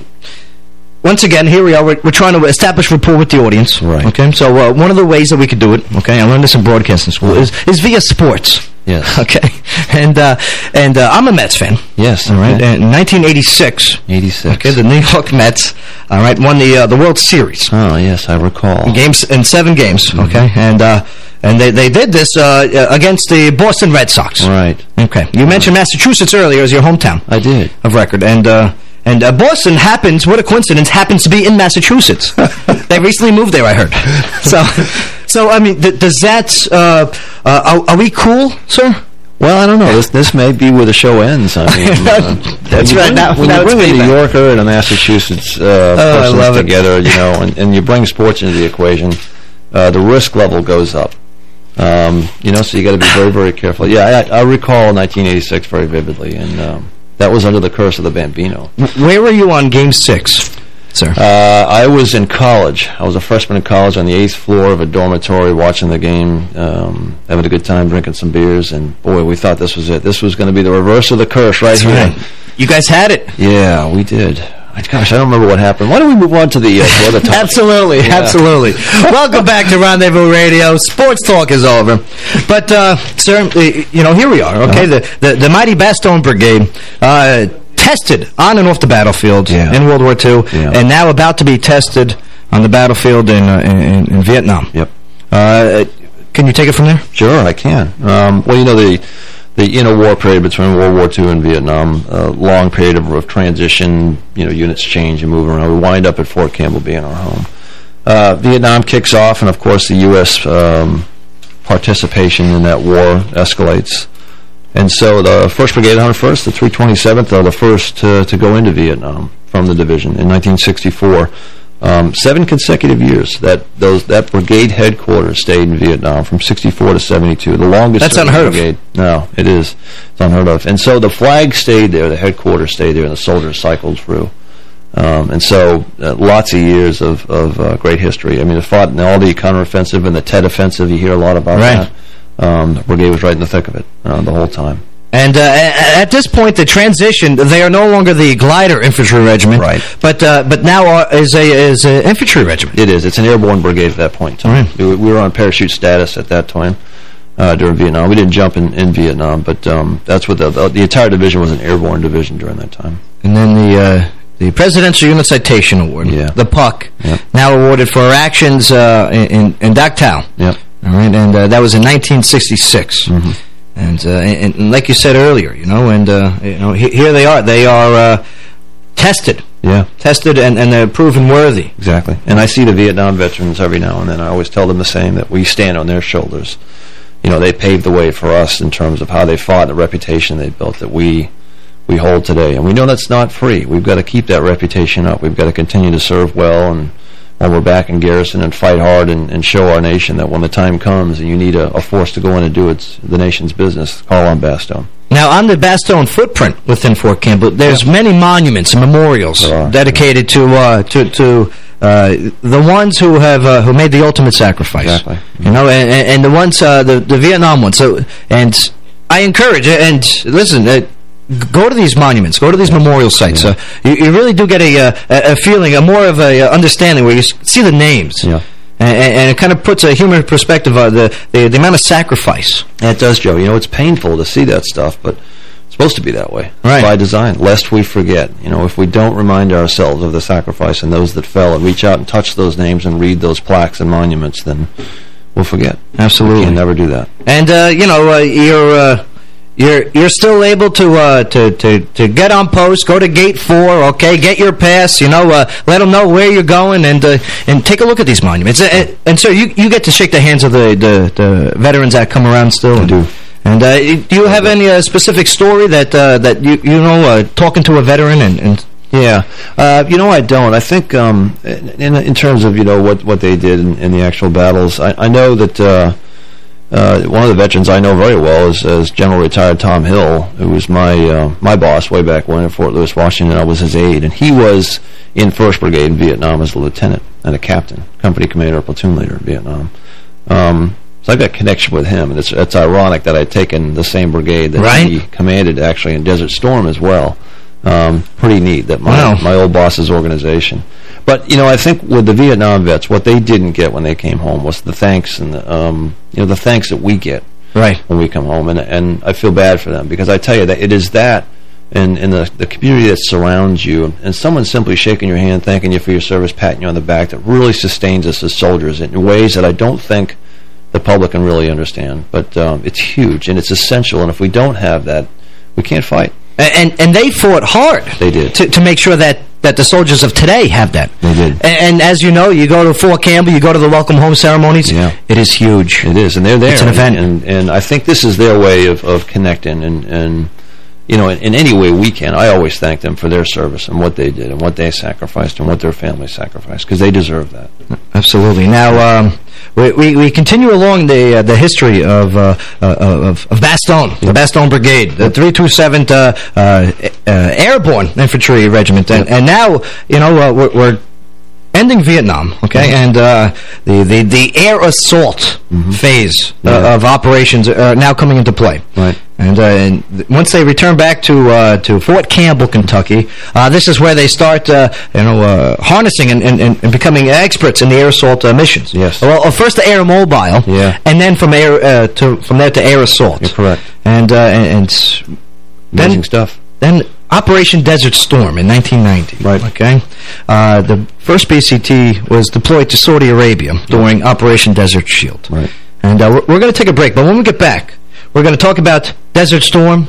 once again, here we are. We're, we're trying to establish rapport with the audience. Right. Okay. So uh, one of the ways that we could do it, okay, I learned this in broadcasting school, is is via sports. Yes. Okay. And uh, and uh, I'm a Mets fan. Yes. All right. okay. And in 1986. 86. Okay. The New York Mets. All right. Won the uh, the World Series. Oh, yes, I recall. Games in seven games. Mm-hmm. Okay. And uh, and they they did this uh, against the Boston Red Sox. Right. Okay. You mentioned Massachusetts earlier as your hometown. I did. Of record. And uh, and uh, Boston happens, what a coincidence, happens to be in Massachusetts. they recently moved there, I heard. So, so I mean, th does that, uh, uh, are, are we cool, sir? Well, I don't know. This this may be where the show ends. I mean, uh, That's right. bring- Now- when now you bring a New. Yorker and a Massachusetts uh, Oh, it. together, you know, and, and you bring sports into the equation, uh, the risk level goes up. Um, you know, so you got to be very, very careful. Yeah, I, I recall 1986 very vividly, and um, that was under the curse of the Bambino. Where were you on Game 6, sir? Uh, I was in college. I was a freshman in college on the eighth floor of a dormitory watching the game, um, having a good time, drinking some beers, and boy, we thought this was it. This was going to be the reverse of the curse right That's here. right. You guys had it. Yeah, we did. Gosh, I don't remember what happened. Why don't we move on to the, uh, to other topics? Absolutely, Yeah. absolutely. Welcome back to Rendezvous Radio. Sports talk is over. But, uh, sir, uh, you know, here we are, okay? Uh-huh. The, the, the mighty Bastogne Brigade, uh, tested on and off the battlefield Yeah. in World War II, Yeah. and now about to be tested on the battlefield in, uh, in, in Vietnam. Yep. Uh, can you take it from there? Sure, I can. Um, well, you know, the the interwar period between World War II and Vietnam, a long period of, of transition, you know, units change and move around. We wind up at Fort Campbell being our home. Uh, Vietnam kicks off, and of course the U.S. Um, participation in that war escalates. And so the 1st Brigade 101st, the 327th, are the first to, to go into Vietnam from the division in 1964. Um, seven consecutive years that those that brigade headquarters stayed in Vietnam from 64 to 72. The longest That's unheard of. No, it is. It's unheard of. And so the flag stayed there, the headquarters stayed there, and the soldiers cycled through. Um, and so uh, lots of years of, of uh, great history. I mean, it fought in all the counteroffensive and the Tet offensive. You hear a lot about Right. that. Um, the brigade was right in the thick of it uh, the whole time. And uh, at this point, the transition, they are no longer the glider infantry regiment, Right. but uh, but now are, is a is an infantry regiment. It is. It's an airborne brigade at that point in time. We, we were on parachute status at that time uh, during Vietnam. We didn't jump in, in Vietnam, but um, that's what the, the the entire division was an airborne division during that time. And then the uh, the Presidential Unit Citation Award, Yeah. the PUC, Yep. now awarded for our actions uh, in, in, in Dak Yep. All right, and uh, that was in 1966. Mm-hmm. And, uh, and, and like you said earlier, you know, and uh, you know, he, here they are. They are uh, tested, Yeah. tested, and, and they're proven worthy. Exactly. And I see the Vietnam veterans every now and then. I always tell them the same, that we stand on their shoulders. You know, they paved the way for us in terms of how they fought, the reputation they built that we we hold today. And we know that's not free. We've got to keep that reputation up. We've got to continue to serve well and when we're back in garrison and fight hard and, and show our nation that when the time comes and you need a, a force to go in and do its the nation's business, call on Bastogne. Now, on the Bastogne footprint within Fort Campbell, there's many monuments and memorials are. dedicated to uh, to to uh, the ones who have uh, who made the ultimate sacrifice. Exactly. You know, and, and and the ones uh, the the Vietnam ones. So, and I encourage and listen. Go to these monuments. Go to these memorial sites. Uh, you, you really do get a, uh, a a feeling, a more of a uh, understanding where you see the names, Yeah. and, and it kind of puts a human perspective of the, the the amount of sacrifice. And it does, Joe. You know, it's painful to see that stuff, but it's supposed to be that way. Right. By design, lest we forget. You know, if we don't remind ourselves of the sacrifice and those that fell and reach out and touch those names and read those plaques and monuments, then we'll forget. Absolutely. We can never do that. And, uh, you know, uh, you're... Uh, you're you're still able to uh, to to to get on post. Go to gate four, okay? Get your pass. You know, uh, let them know where you're going, and uh, and take a look at these monuments. And, and so you you get to shake the hands of the the, the veterans that come around still. I do. And uh, do you have any uh, specific story that uh, that you you know uh, talking to a veteran and, and Yeah, uh, you know I don't. I think um, in in terms of you know what what they did in, in the actual battles, I, I know that uh, uh, one of the veterans I know very well is, is General Retired Tom Hill, who was my uh, my boss way back when in Fort Lewis, Washington. I was his aide, and he was in First Brigade in Vietnam as a lieutenant and a captain, company commander, or platoon leader in Vietnam. Um, so I've got a connection with him, and it's it's ironic that I'd taken the same brigade that Right. he commanded actually in Desert Storm as well. Um, pretty neat that my Wow. my old boss's organization. But you know, I think with the Vietnam vets, what they didn't get when they came home was the thanks and the, um, you know the thanks that we get right when we come home, and and I feel bad for them because I tell you that it is that. And, and the, the community that surrounds you, and someone simply shaking your hand, thanking you for your service, patting you on the back, that really sustains us as soldiers in ways that I don't think the public can really understand. But um, it's huge, and it's essential, and if we don't have that, we can't fight. and and they fought hard. They did to to make sure that that the soldiers of today have that. They did. And, and as you know, you go to Fort Campbell, you go to the welcome home ceremonies. Yeah. It is huge. It is, and they're there. It's an event. and and I think this is their way of of connecting and and you know in, in any way we can. I always thank them for their service and what they did and what they sacrificed and what their family sacrificed because they deserve that. Absolutely. Now, um, we, we, we continue along the uh, the history of uh, uh, of, of Bastogne, the Bastogne Brigade, the 327th uh, uh, uh, Airborne Infantry Regiment, and, and now you know uh, we're, we're ending Vietnam, okay, and uh, the the the air assault phase uh, Yeah. of operations are now coming into play. Right. And, uh, and th- once they return back to uh, to Fort Campbell, Kentucky, uh, this is where they start, uh, you know, uh, harnessing and, and, and becoming experts in the air assault uh, missions. Yes. Well, uh, first to air mobile, Yeah. and then from air uh, to from there to air assault. You're correct. And uh, and, and Amazing then, stuff. Then Operation Desert Storm in 1990. Right. Okay. Uh, the first BCT was deployed to Saudi Arabia during Operation Desert Shield. Right. And uh, we're, we're going to take a break, but when we get back, we're going to talk about Desert Storm,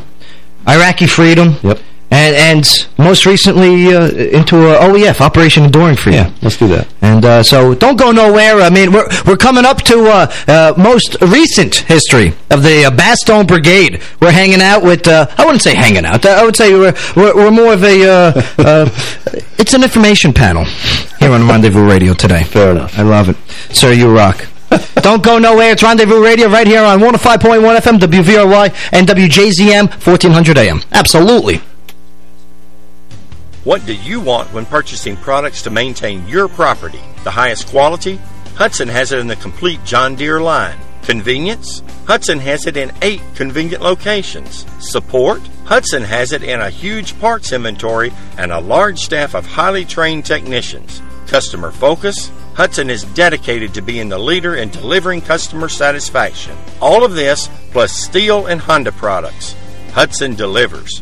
Iraqi freedom, Yep. and and most recently uh, into uh, OEF Operation Enduring Freedom. Yeah, let's do that. And uh, so don't go nowhere. I mean, we're we're coming up to uh, uh, most recent history of the uh, Bastogne Brigade. We're hanging out with. Uh, I wouldn't say hanging out. I would say we're we're, we're more of a. Uh, uh, it's an information panel here on Rendezvous Radio today. Fair enough. I love it, sir. You rock. Don't go nowhere. It's Rendezvous Radio right here on 105.1 FM, WVRY, and WJZM 1400 AM. Absolutely. What do you want when purchasing products to maintain your property? The highest quality? Hudson has it in the complete John Deere line. Convenience? Hudson has it in eight convenient locations. Support? Hudson has it in a huge parts inventory and a large staff of highly trained technicians. Customer focus? Hudson is dedicated to being the leader in delivering customer satisfaction. All of this plus Stihl and Honda products. Hudson delivers.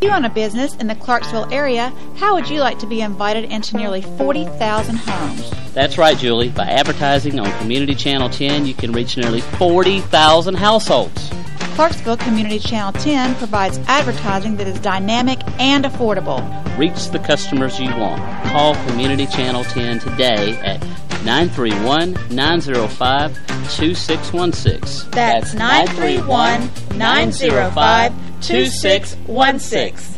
If you own a business in the Clarksville area, how would you like to be invited into nearly 40,000 homes? That's right, Julie. By advertising on Community Channel 10, you can reach nearly 40,000 households. Clarksville Community Channel 10 provides advertising that is dynamic and affordable. Reach the customers you want. Call Community Channel 10 today at 931 905 2616. That's 931 905 2616.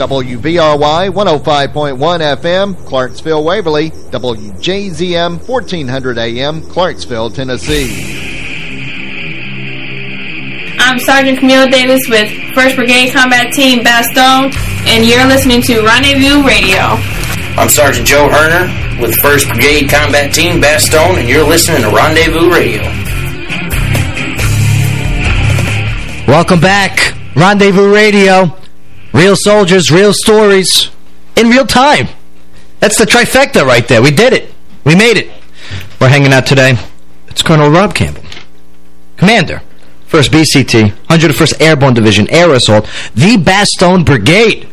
WVRY 105.1 FM, Clarksville, Waverly, WJZM 1400 AM, Clarksville, Tennessee. I'm Sergeant Camille Davis with 1st Brigade Combat Team Bastogne, and you're listening to Rendezvous Radio. I'm Sergeant Joe Herner with 1st Brigade Combat Team Bastogne, and you're listening to Rendezvous Radio. Welcome back. Rendezvous Radio. Real soldiers, real stories, in real time. That's the trifecta right there. We did it. We made it. We're hanging out today. It's Colonel Rob Campbell, Commander, 1st BCT, 101st Airborne Division, Air Assault, the Bastogne Brigade.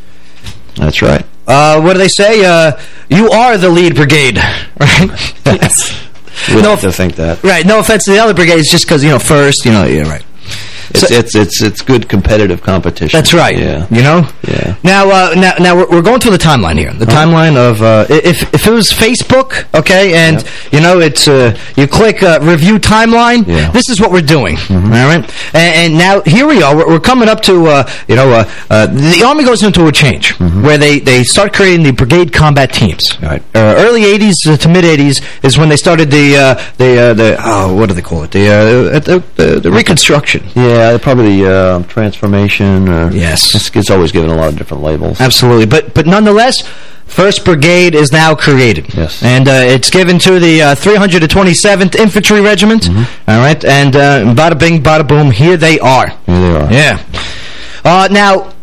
That's right. Uh, what do they say? Uh, you are the lead brigade, right? yes. We No have to think that. Right, no offense to the other brigades, just because, you know, first, you know, yeah, right. It's, it's it's it's good competitive competition. That's right. Yeah. You know? Yeah. Now, uh, now, now we're, we're going through the timeline here. The timeline of uh, if if it was Facebook, okay, and you know it's uh, you click uh, review timeline. Yeah. This is what we're doing. Mm-hmm. all right, and, and now here we are. We're, we're coming up to uh, you know uh, uh, the army goes into a change Mm-hmm. where they they start creating the brigade combat teams. Right. Uh, early '80s to mid '80s is when they started the uh, the uh, the oh what do they call it the uh, the, the, the reconstruction. Yeah, probably the uh, transformation. Or Yes. it's, it's always given a lot of different labels. Absolutely, but but nonetheless, First Brigade is now created. Yes. And uh, it's given to the uh, 327th Infantry Regiment. Mm-hmm. All right, and uh, bada bing, bada boom, here they are. Here they are. Yeah. Uh, now,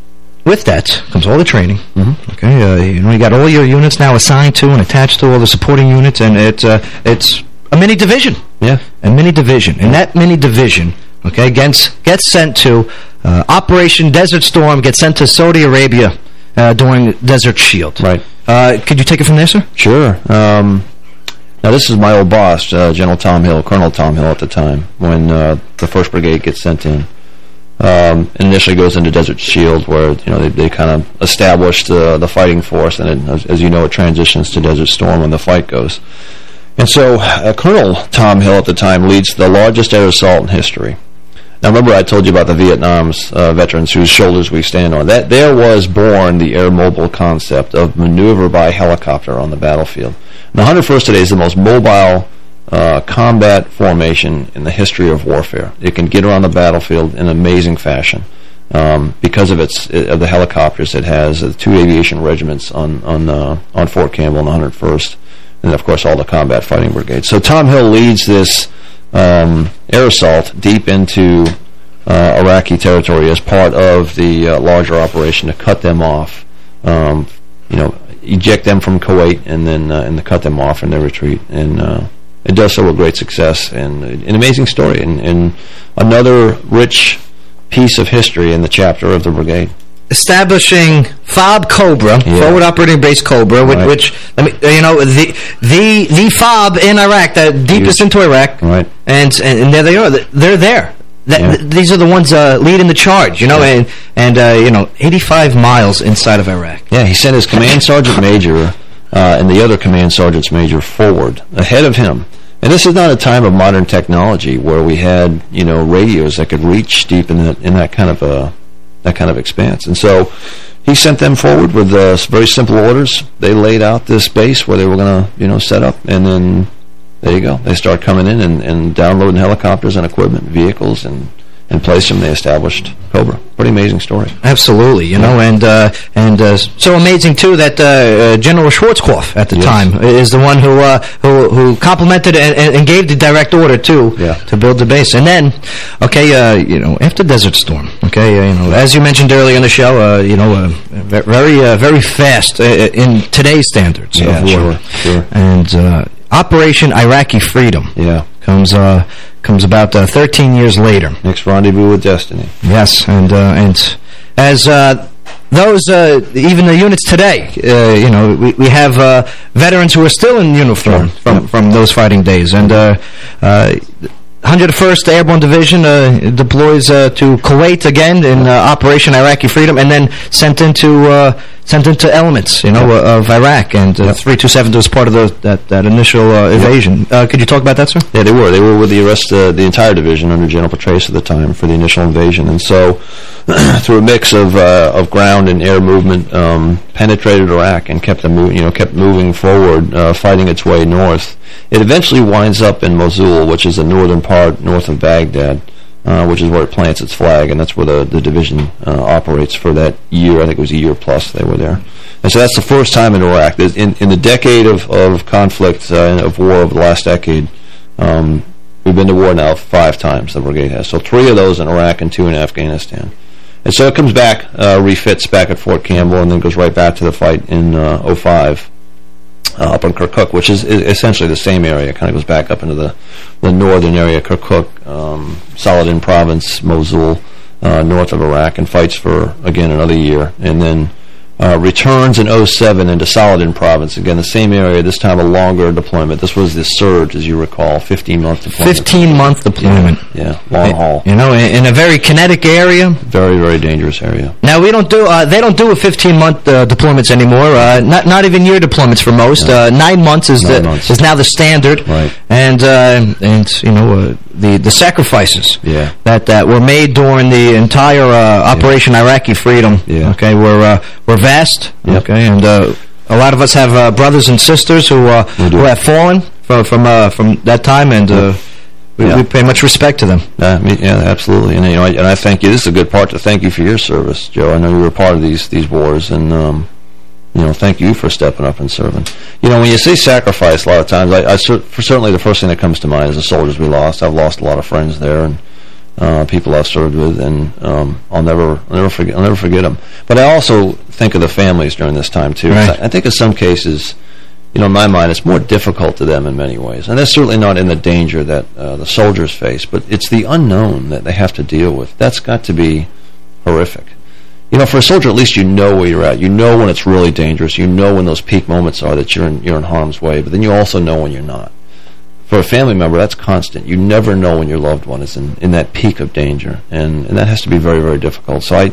with that comes all the training. Mm-hmm. Okay, uh, you know, you got all your units now assigned to and attached to all the supporting units, and it's uh, it's a mini division. Yeah. A mini division, and that mini division, okay, gets gets sent to uh, Operation Desert Storm, gets sent to Saudi Arabia uh, during Desert Shield. Right. Uh, could you take it from there, sir? Sure. Um, now, this is my old boss, uh, General Tom Hill, Colonel Tom Hill at the time, when uh, the 1st Brigade gets sent in. Um, initially goes into Desert Shield, where you know they, they kind of established uh, the fighting force, and it, as, as you know, it transitions to Desert Storm when the fight goes. And so, uh, Colonel Tom Hill at the time leads the largest air assault in history. Now, remember I told you about the Vietnam's uh, veterans whose shoulders we stand on. That There was born the air mobile concept of maneuver by helicopter on the battlefield. And the 101st today is the most mobile uh, combat formation in the history of warfare. It can get around the battlefield in amazing fashion um, because of its of the helicopters it has. Uh, two aviation regiments on on uh, on Fort Campbell and the 101st, and of course all the combat fighting brigades. So Tom Hill leads this um, air assault deep into uh, Iraqi territory as part of the uh, larger operation to cut them off. Um, you know, eject them from Kuwait and then uh, and cut them off in their retreat. And uh, it does so with great success and an amazing story and, and another rich piece of history in the chapter of the brigade. Establishing FOB Cobra, Yeah. Forward Operating Base Cobra, which, Right. which let me, you know, the the the FOB in Iraq, the deepest into Iraq, Right. and, and there they are. They're there. That, Yeah. th- these are the ones uh, leading the charge, you know, and, and uh, you know, 85 miles inside of Iraq. Yeah, he sent his command sergeant major uh, and the other command sergeants major forward ahead of him. And this is not a time of modern technology where we had, you know, radios that could reach deep in that in that kind of a that kind of expanse. And so he sent them forward with uh, very simple orders. They laid out this base where they were going to, you know, set up, and then there you go. They start coming in and, and downloading helicopters and equipment, vehicles, and and place them. They established Cobra. Pretty amazing story. Absolutely, you know, and uh, and uh, so amazing too that uh, uh, General Schwarzkopf at the Yes. time is the one who uh, who who complimented and, and gave the direct order too to build the base. And then, okay, uh, you know, after Desert Storm, okay, uh, you know, as you mentioned earlier in the show, uh, you know, uh, very uh, very fast uh, in today's standards Yeah, of war. sure, sure. And uh, Operation Iraqi Freedom, yeah, comes uh, comes about uh, 13 years later. Next rendezvous with destiny. Yes, and uh, and as uh, those uh, even the units today, uh, you know, we we have uh, veterans who are still in uniform from from those fighting days, and uh, uh, 101st Airborne Division uh, deploys uh, to Kuwait again in uh, Operation Iraqi Freedom, and then sent into uh, sent into elements, you know, uh, of Iraq, and uh, 327 was part of the that that initial uh, invasion. Uh, could you talk about that, sir? Yeah, they were. They were with the rest, uh, the entire division under General Petraeus at the time for the initial invasion, and so through a mix of uh, of ground and air movement, um, penetrated Iraq and kept them, you know, kept moving forward, uh, fighting its way north. It eventually winds up in Mosul, which is the northern part north of Baghdad. Uh, which is where it plants its flag, and that's where the, the division uh, operates for that year. I think it was a year plus they were there. And so that's the first time in Iraq. In, in the decade of, of conflict, uh, of war over the last decade, um, we've been to war now five times, the brigade has. So three of those in Iraq and two in Afghanistan. And so it comes back, uh, refits back at Fort Campbell, and then goes right back to the fight in uh, 05 uh, up in Kirkuk, which is, is essentially the same area. It Kind of goes back up into the, the northern area, Kirkuk, um, Saladin province, Mosul, uh, north of Iraq, and fights for, again, another year. And then uh, returns in 07 into Saladin province, again, the same area, this time a longer deployment. This was the surge, as you recall, 15-month deployment. 15-month deployment. Yeah, long haul. You know, in, in a very kinetic area. Very, very dangerous area. Now we don't do uh, they don't do a 15 month uh, deployments anymore. Uh, not not even year deployments for most. Uh, nine months is Nine the months. is now the standard. Right. And uh, and you know uh, the the sacrifices Yeah. that that were made during the entire uh, Operation Iraqi Freedom. Yeah. Okay, were uh, were vast. Okay, and uh, a lot of us have uh, brothers and sisters who uh, who have fallen from from uh, from that time, and uh, we, Yeah. we pay much respect to them. Yeah, I yeah, absolutely. And you know, I, and I thank you. This is a good part to thank you for your service, Joe. I know you were part of these these wars, and um, you know, thank you for stepping up and serving. You know, when you say sacrifice, a lot of times, I, I cer certainly the first thing that comes to mind is the soldiers we lost. I've lost a lot of friends there, and uh, people I've served with, and um, I'll never, I'll never forget, I'll never forget them. But I also think of the families during this time too. Right. I, I think in some cases you know, in my mind, it's more difficult to them in many ways. And that's certainly not in the danger that uh, the soldiers face, but it's the unknown that they have to deal with. That's got to be horrific. You know, for a soldier, at least you know where you're at. You know when it's really dangerous. You know when those peak moments are that you're in, you're in harm's way, but then you also know when you're not. For a family member, that's constant. You never know when your loved one is in, in that peak of danger, and, and that has to be very, very difficult. So I,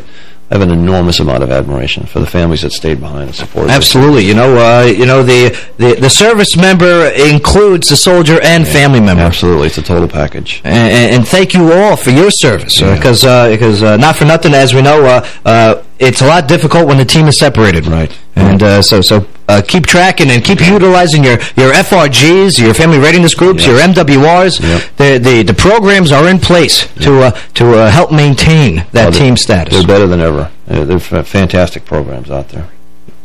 I have an enormous amount of admiration for the families that stayed behind and supported. Absolutely. You know, uh, you know the, the the service member includes the soldier and family member. Absolutely, it's a total package. And, and thank you all for your service, because uh, because uh, not for nothing, as we know, uh, uh, it's a lot difficult when the team is separated. Right. And uh, so so uh, keep tracking and keep utilizing your your FRGs, your family readiness groups, your MWRs. The, the the programs are in place to uh, to uh, help maintain that Oh, team status. They're better than ever. They're, they're fantastic programs out there.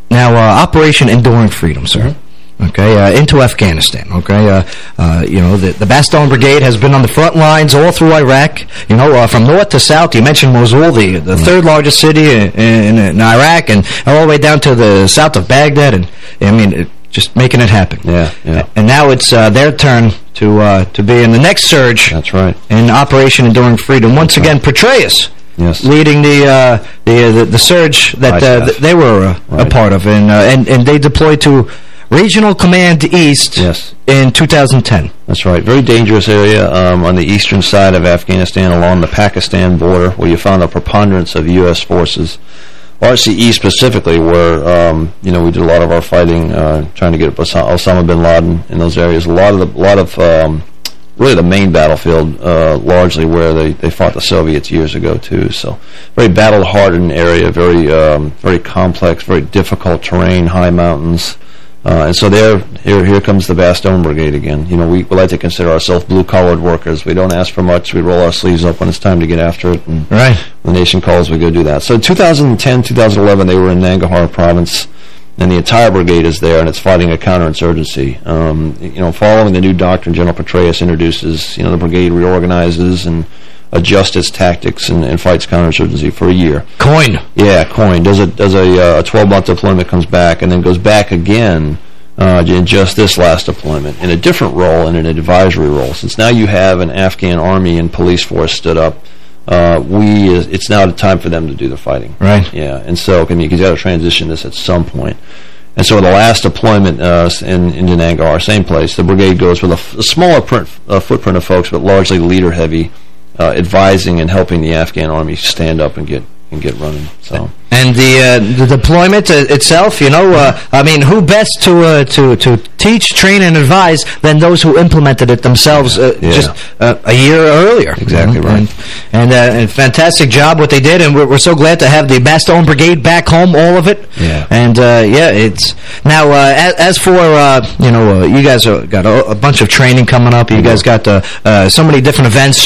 Now, uh, Operation Enduring Freedom, sir. Okay, uh, into Afghanistan. Okay, uh, uh, you know the the Bastogne Brigade has been on the front lines all through Iraq. You know, uh, from north to south. You mentioned Mosul, the the third largest city in, in, in Iraq, and all the way down to the south of Baghdad. And I mean, it, just making it happen. Yeah, yeah. And now it's uh, their turn to uh, to be in the next surge. That's right. In Operation Enduring Freedom. Once again, Petraeus. Yes. Leading the uh, the, the the surge that uh, th they were uh, a part of, and uh, and and they deployed to Regional Command East yes. in 2010. That's right. Very dangerous area um, on the eastern side of Afghanistan along the Pakistan border where you found a preponderance of U.S. forces. RCE specifically, where um, you know we did a lot of our fighting, uh, trying to get Osama bin Laden in those areas. A lot of the, lot of um, really the main battlefield, uh, largely where they, they fought the Soviets years ago too. So very battle-hardened area, very um, very complex, very difficult terrain, high mountains. Uh, and so there, here, here comes the Bastogne Brigade again. You know, we, we like to consider ourselves blue-collared workers. We don't ask for much. We roll our sleeves up when it's time to get after it. And right. The nation calls, we go do that. So in 2010, 2011, they were in Nangarhar province and the entire brigade is there, and it's fighting a counterinsurgency. Um, you know, following the new doctrine General Petraeus introduces, you know, the brigade reorganizes and adjusts its tactics and, and fights counterinsurgency for a year. Coin. Yeah, coin. Does a does a 12-month uh, deployment, comes back, and then goes back again uh, in just this last deployment in a different role, in an advisory role. Since now you have an Afghan army and police force stood up uh, we it's now the time for them to do the fighting. Right. Yeah, and so I mean, you got to transition this at some point. And so the last deployment uh, in, in Nangarhar, same place, the brigade goes with a, smaller print, uh, footprint of folks, but largely leader-heavy, uh, Uh, advising and helping the Afghan army stand up and get and get running. So and the uh, the deployment uh, itself, you know, uh, I mean, who best to uh, to to teach, train, and advise than those who implemented it themselves uh, yeah. just uh, a year earlier? Exactly right. And and, and, fantastic job what they did, and we're, we're so glad to have the Bastogne Brigade back home, all of it. Yeah. And yeah, it's now as, as, for you know, you guys got a, a, bunch of training coming up. You guys got so many different events,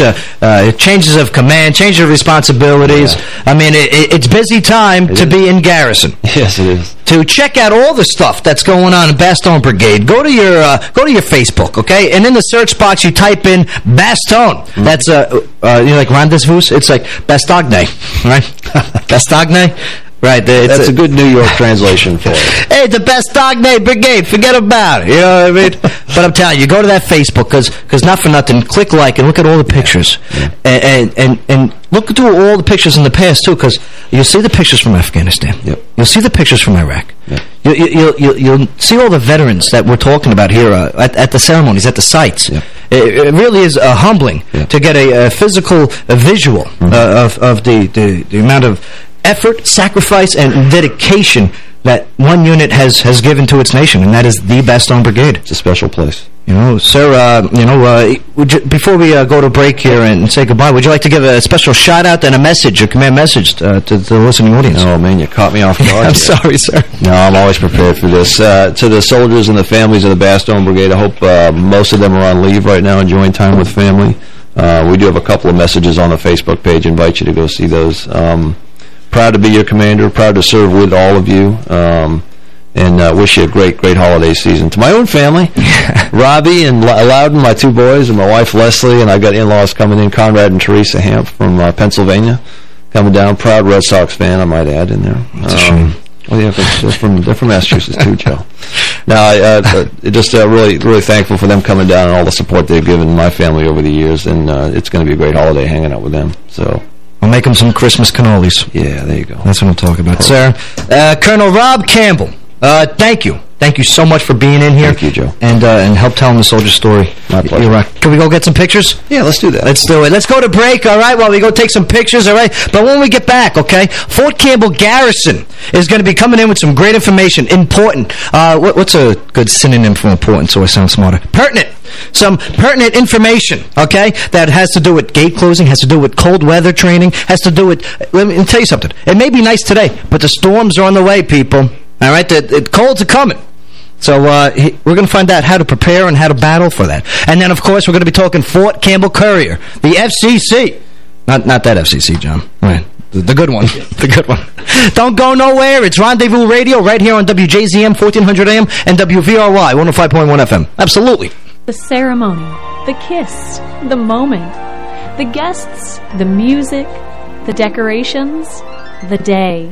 changes of command, changes of responsibilities. Yeah. I mean, it, it's busy time it to is. be in Garrison. Yes, it is. To check out all the stuff that's going on in Bastogne Brigade, go to your uh, go to your Facebook, okay? And in the search box, you type in Bastogne. Mm. That's uh, uh, you know, like rendezvous. It's like Bastogne, right? Bastogne. Right. That's a, a, good New York translation for it. Hey, the Bastogne Brigade. Forget about it. You know what I mean? but I'm telling you, go to that Facebook because because not for nothing. Click like and look at all the pictures. Yeah. And, and, and, and look through all the pictures in the past, too, because you'll see the pictures from Afghanistan. Yep. You'll see the pictures from Iraq. Yep. You, you, you, you'll see all the veterans that we're talking about here uh, at, at the ceremonies, at the sites. Yep. It, it, really is uh, humbling to get a, a physical a visual mm -hmm. uh, of, of the, the, the amount of effort, sacrifice, and dedication that one unit has has given to its nation, and that is the Bastogne Brigade. It's a special place. You know, sir, uh, you know, uh, you, before we uh, go to break here and say goodbye, would you like to give a special shout-out and a message, a command message uh, to the listening audience? Oh, man, you caught me off guard. I'm sorry, sir. No, I'm always prepared for this. Uh, to the soldiers and the families of the Bastogne Brigade, I hope uh, most of them are on leave right now, enjoying time with family. we do have a couple of messages on the Facebook page. invite you to go see those. Um, proud to be your commander, proud to serve with all of you, um, and uh, wish you a great, great holiday season. To my own family, Robbie and Loudon, my two boys, and my wife Leslie, and I've got in-laws coming in, Conrad and Teresa Hamp from uh, Pennsylvania, coming down. Proud Red Sox fan, I might add, in there. That's um, a shame. Well, yeah, they're from, they're from Massachusetts too, Joe. Now, uh, uh, just uh, really, really thankful for them coming down and all the support they've given my family over the years, and uh, it's going to be a great holiday hanging out with them. So I'll make them some Christmas cannolis. Yeah, there you go. That's what I'm talking about. Sir, uh, Colonel Rob Campbell, uh, thank you. Thank you so much for being in here. Thank you, Joe. And uh, and help telling the soldier story. My pleasure. You're right. Can we go get some pictures? Yeah, let's do that. Let's do it. Let's go to break, all right, while we go take some pictures, all right? But when we get back, okay, Fort Campbell Garrison is going to be coming in with some great information. Important. Uh, what, what's a good synonym for important so I sound smarter? Pertinent some pertinent information, okay, that has to do with gate closing, has to do with cold weather training, has to do with, let me tell you something. It may be nice today, but the storms are on the way, people. All right, the, the colds are coming. So uh, we're going to find out how to prepare and how to battle for that. And then, of course, we're going to be talking Fort Campbell Courier, the FCC. Not not that FCC, John. Right. The, the good one. the good one. Don't go nowhere. It's Rendezvous Radio right here on WJZM 1400 AM and WVRY 105.1 FM. Absolutely. The ceremony, the kiss, the moment, the guests, the music, the decorations, the day.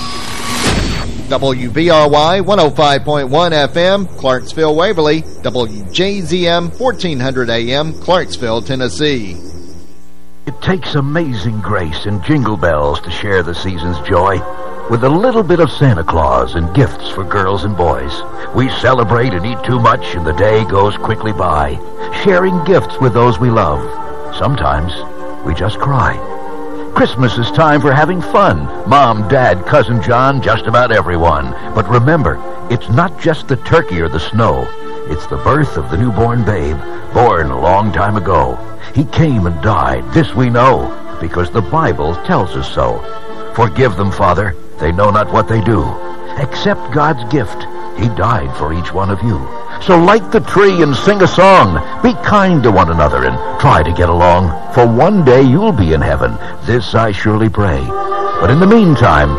WVRY 105.1 FM, Clarksville, Waverly, WJZM 1400 AM, Clarksville, Tennessee. It takes amazing grace and jingle bells to share the season's joy. With a little bit of Santa Claus and gifts for girls and boys, we celebrate and eat too much and the day goes quickly by, sharing gifts with those we love. Sometimes we just cry. Christmas is time for having fun. Mom, Dad, Cousin John, just about everyone. But remember, it's not just the turkey or the snow. It's the birth of the newborn babe, born a long time ago. He came and died, this we know, because the Bible tells us so. Forgive them, Father, they know not what they do. Accept God's gift. He died for each one of you. So light the tree and sing a song. Be kind to one another and try to get along. For one day you'll be in heaven. This I surely pray. But in the meantime,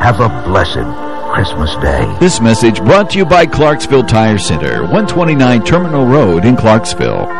have a blessed Christmas Day. This message brought to you by Clarksville Tire Center, 129 Terminal Road in Clarksville.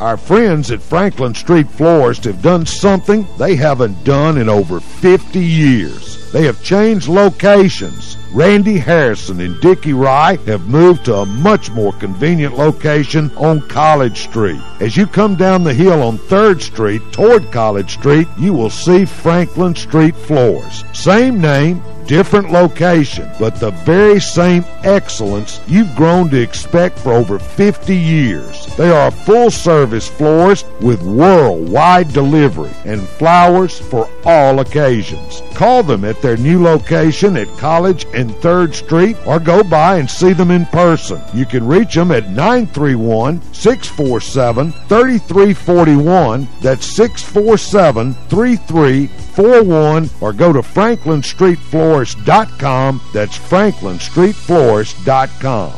Our friends at Franklin Street Florist have done something they haven't done in over 50 years. They have changed locations. Randy Harrison and Dickie Rye have moved to a much more convenient location on College Street. As you come down the hill on 3rd Street toward College Street, you will see Franklin Street Florist. Same name, different location, but the very same excellence you've grown to expect for over 50 years. They are full-service florist with worldwide delivery and flowers for all occasions. Call them at their new location at College and 3rd Street or go by and see them in person. You can reach them at 931-647-3341. That's 647-3341 or go to franklinstreetflorist.com. That's franklinstreetflorist.com.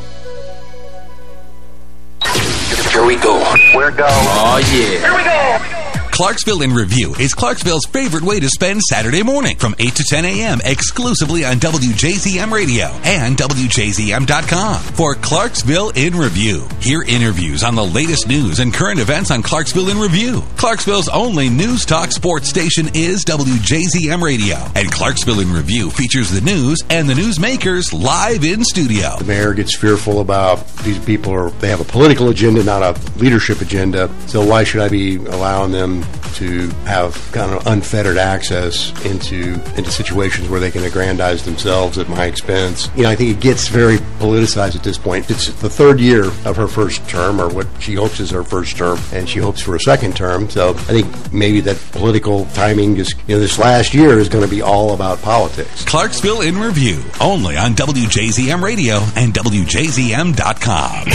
Here we go. We're go. Oh, yeah. Here we go. Clarksville in Review is Clarksville's favorite way to spend Saturday morning from 8 to 10 a.m. exclusively on WJZM Radio and WJZM.com for Clarksville in Review. Hear interviews on the latest news and current events on Clarksville in Review. Clarksville's only news talk sports station is WJZM Radio, and Clarksville in Review features the news and the newsmakers live in studio. The mayor gets fearful about these people are they have a political agenda, not a leadership agenda. So why should I be allowing them to have kind of unfettered access into into situations where they can aggrandize themselves at my expense? You know, I think it gets very politicized at this point. It's the third year of her first term, or what she hopes is her first term, and she hopes for a second term. So I think maybe that political timing just you know this last year is going to be all about politics. Clarksville in Review, only on WJZM Radio and WJZM.com.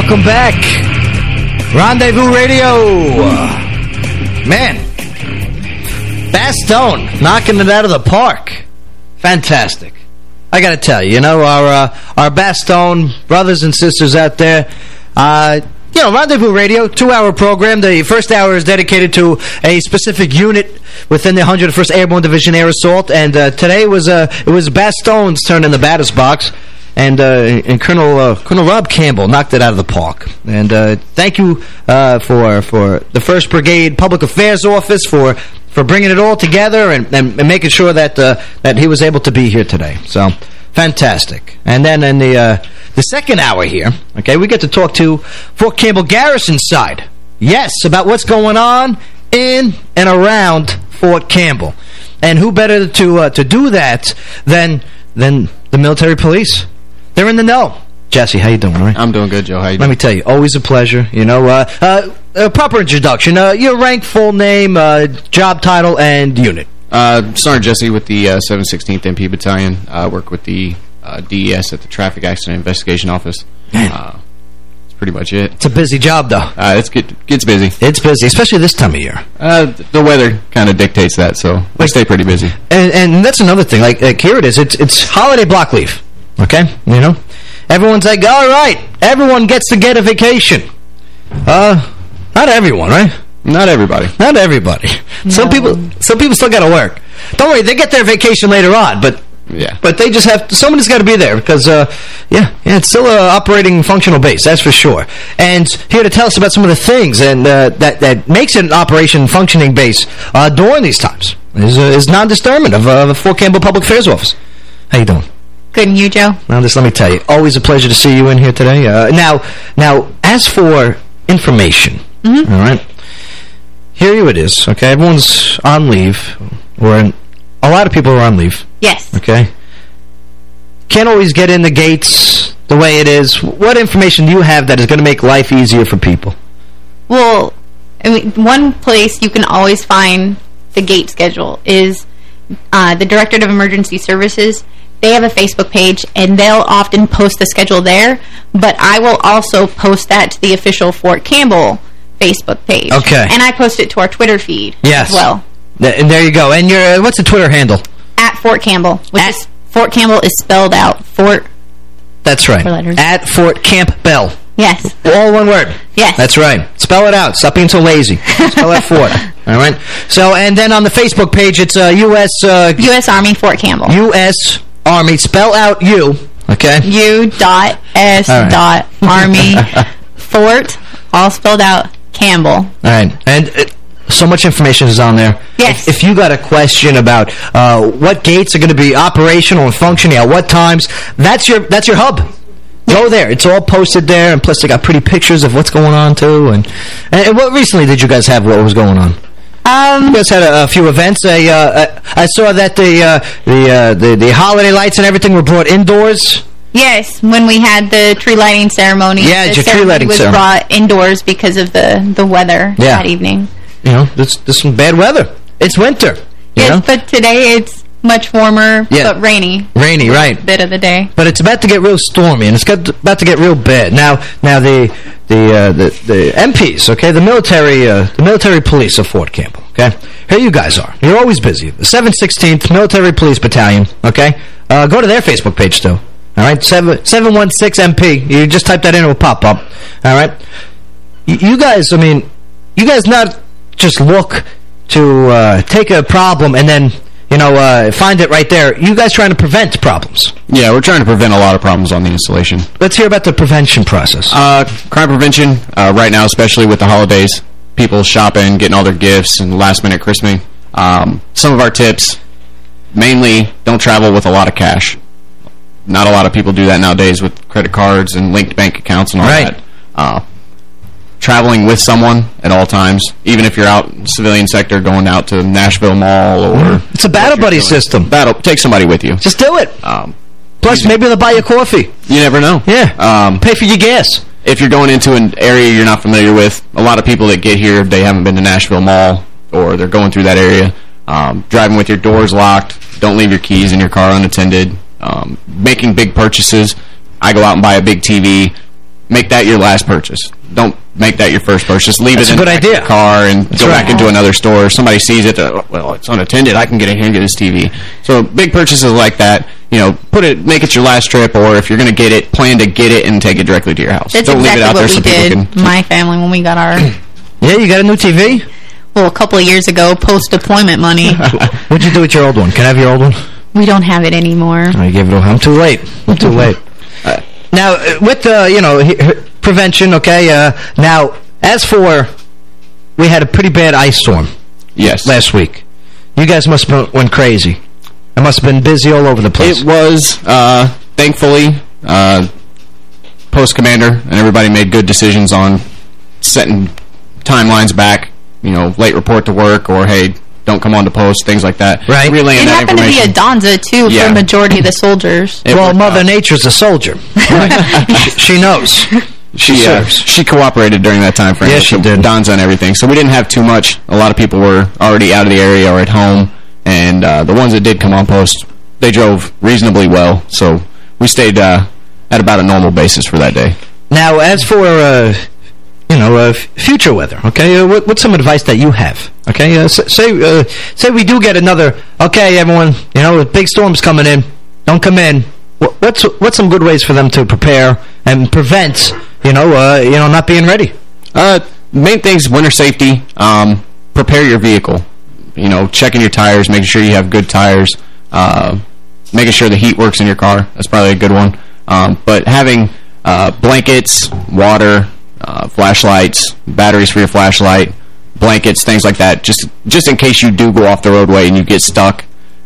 Welcome back. Rendezvous Radio. Man. Bastogne knocking it out of the park. Fantastic. I got to tell you, you know, our uh, our Bastogne brothers and sisters out there, uh, you know, Rendezvous Radio, two-hour program. The first hour is dedicated to a specific unit within the 101st Airborne Division Air Assault, and uh, today was uh, it was Bastogne's turn in the batter's box. And, uh, and Colonel uh, Colonel Rob Campbell knocked it out of the park. And uh, thank you for for the First Brigade Public Affairs Office for for bringing it all together and, and, and making sure that that he was able to be here today. So fantastic. And then in the uh, the second hour here, okay, we get to talk to Fort Campbell Garrison side. Yes, about what's going on in and around Fort Campbell. And who better to uh, to do that than than the military police? They're in the know. Jesse, how you doing, all right? I'm doing good, Joe. How you doing? Let me tell you, always a pleasure. You know, uh, uh, a proper introduction. Uh, your rank, full name, uh, job title, and unit. Uh, Sergeant Jesse with the uh, 716th MP Battalion. I work with the uh, DES at the Traffic Accident Investigation Office. Uh, that's pretty much it. It's a busy job, though. Uh, it's get, gets busy. It's busy, especially this time of year. Uh, the weather kind of dictates that, so we stay pretty busy. And, and that's another thing. Like, like here it is. It's it's holiday block leave. Okay, you know, everyone's like, all right, everyone gets to get a vacation. Uh, not everyone, right? Not everybody. Not everybody. Some people, some people still got to work. Don't worry, they get their vacation later on, but yeah, but they just have somebody's got to be there because uh, yeah, yeah, it's still a operating functional base, that's for sure. And here to tell us about some of the things and uh, that that makes it an operation functioning base uh, during these times is uh, is Nondice Thurman of uh, the Fort Campbell Public Affairs Office. How you doing? Good, and you, Joe? Now, just let me tell you, always a pleasure to see you in here today. Uh, now, now, as for information, Mm-hmm. all right, here you it is, okay? Everyone's on leave, or in, a lot of people are on leave. Yes. Okay? Can't always get in the gates the way it is. What information do you have that is going to make life easier for people? Well, I mean, one place you can always find the gate schedule is uh, the Directorate of Emergency Services. They have a Facebook page, and they'll often post the schedule there, but I will also post that to the official Fort Campbell Facebook page. Okay. And I post it to our Twitter feed Yes. as well. Th- And there you go. And your uh, what's the Twitter handle? At Fort Campbell, which is Fort Campbell is spelled out. Fort, That's right. Four letters. At Fort Camp Bell. yes. All one word. Yes. That's right. Spell it out. Stop being so lazy. Spell out Fort. All right. So, and then on the Facebook page, it's uh, U.S. Uh, U.S. Army Fort Campbell. U.S. Army. Spell out U. Okay. U dot S right. dot Army Fort, all spelled out, Campbell. All right. And uh, so much information is on there. Yes. If, if you got a question about uh, what gates are going to be operational and functioning at what times, that's your that's your hub. Go there. It's all posted there, and plus they got pretty pictures of what's going on too. And, and what recently did you guys have? What was going on? Um, you guys had a, a few events. I, uh, I I saw that the uh, the, uh, the the holiday lights and everything were brought indoors. Yes, when we had the tree lighting ceremony. Yeah, the your tree ceremony lighting was ceremony. brought indoors because of the, the weather Yeah. that evening. You know, there's there's some bad weather. It's winter. You know? Yes, but today it's much warmer, Yeah. but rainy. Rainy, right. Bit of the day. But it's about to get real stormy, and it's got about to get real bad. Now, now the the uh, the, the MPs, okay, the military uh, the military police of Fort Campbell, okay. Here you guys are. You're always busy. The 716th Military Police Battalion, okay. Uh, go to their Facebook page too. All right, seven seven one six MP. You just type that in, it will pop up. All right. Y you guys, I mean, you guys not just look to uh, take a problem and then you know uh, find it right there. You guys trying to prevent problems. Yeah, we're trying to prevent a lot of problems on the installation. Let's hear about the prevention process. Uh, crime prevention, uh, right now, especially with the holidays, people shopping, getting all their gifts, and last-minute Christmas. Um, some of our tips, mainly, don't travel with a lot of cash. Not a lot of people do that nowadays with credit cards and linked bank accounts and all Right. that. Uh, traveling with someone at all times, even if you're out in the civilian sector going out to Nashville Mall or... It's a battle buddy system. Battle, take somebody with you. Just do it. Um, Plus, maybe they'll buy you coffee. You never know. Yeah. Um, Pay for your gas. If you're going into an area you're not familiar with, a lot of people that get here, they haven't been to Nashville Mall or they're going through that area. Um, driving with your doors locked, don't leave your keys in your car unattended. Um, making big purchases. I go out and buy a big TV. make that your last purchase. Don't make that your first purchase. Leave That's it a in good the idea. your car and That's go right. back into another store. Somebody sees it, uh, well, it's unattended. I can get in here and get this TV. So big purchases like that, you know, put it, make it your last trip, or if you're going to get it, plan to get it and take it directly to your house. That's Don't exactly leave it out there so people can. my family, when we got our... yeah, you got a new TV? Well, a couple of years ago, post-deployment money. What'd you do with your old one? Can I have your old one? we don't have it anymore. I gave it away. I'm too late. I'm too late. Uh, now, uh, with the, you know, prevention, okay, uh, now, as for, we had a pretty bad ice storm. Yes. Last week. You guys must have went crazy. I must have been busy all over the place. It was, uh, thankfully, uh, post commander and everybody made good decisions on setting timelines back. You know, late report to work or hey, don't come on to post, things like that. Right. Relaying It that happened to be information. a DONSA, too, Yeah. for a majority of the soldiers. well, Mother Nature's a soldier. she, she knows. She She uh, she cooperated during that time frame. Yeah, with she the did. DONSA and everything. So we didn't have too much. A lot of people were already out of the area or at home, and uh, the ones that did come on post, they drove reasonably well. So we stayed uh, at about a normal basis for that day. Now, as for, uh, you know, uh, future weather, okay, uh, what, what's some advice that you have? Okay, uh, say uh, say we do get another, okay, everyone, you know, big storm's coming in, don't come in. Wh- What's what's some good ways for them to prepare and prevent, you know, uh, you know, not being ready? Uh, main things, winter safety. Um, prepare your vehicle. You know, checking your tires, making sure you have good tires. Uh, making sure the heat works in your car. That's probably a good one. Um, but having blankets, water, uh, flashlights, batteries for your flashlight, blankets, things like that. Just just in case you do go off the roadway and you get stuck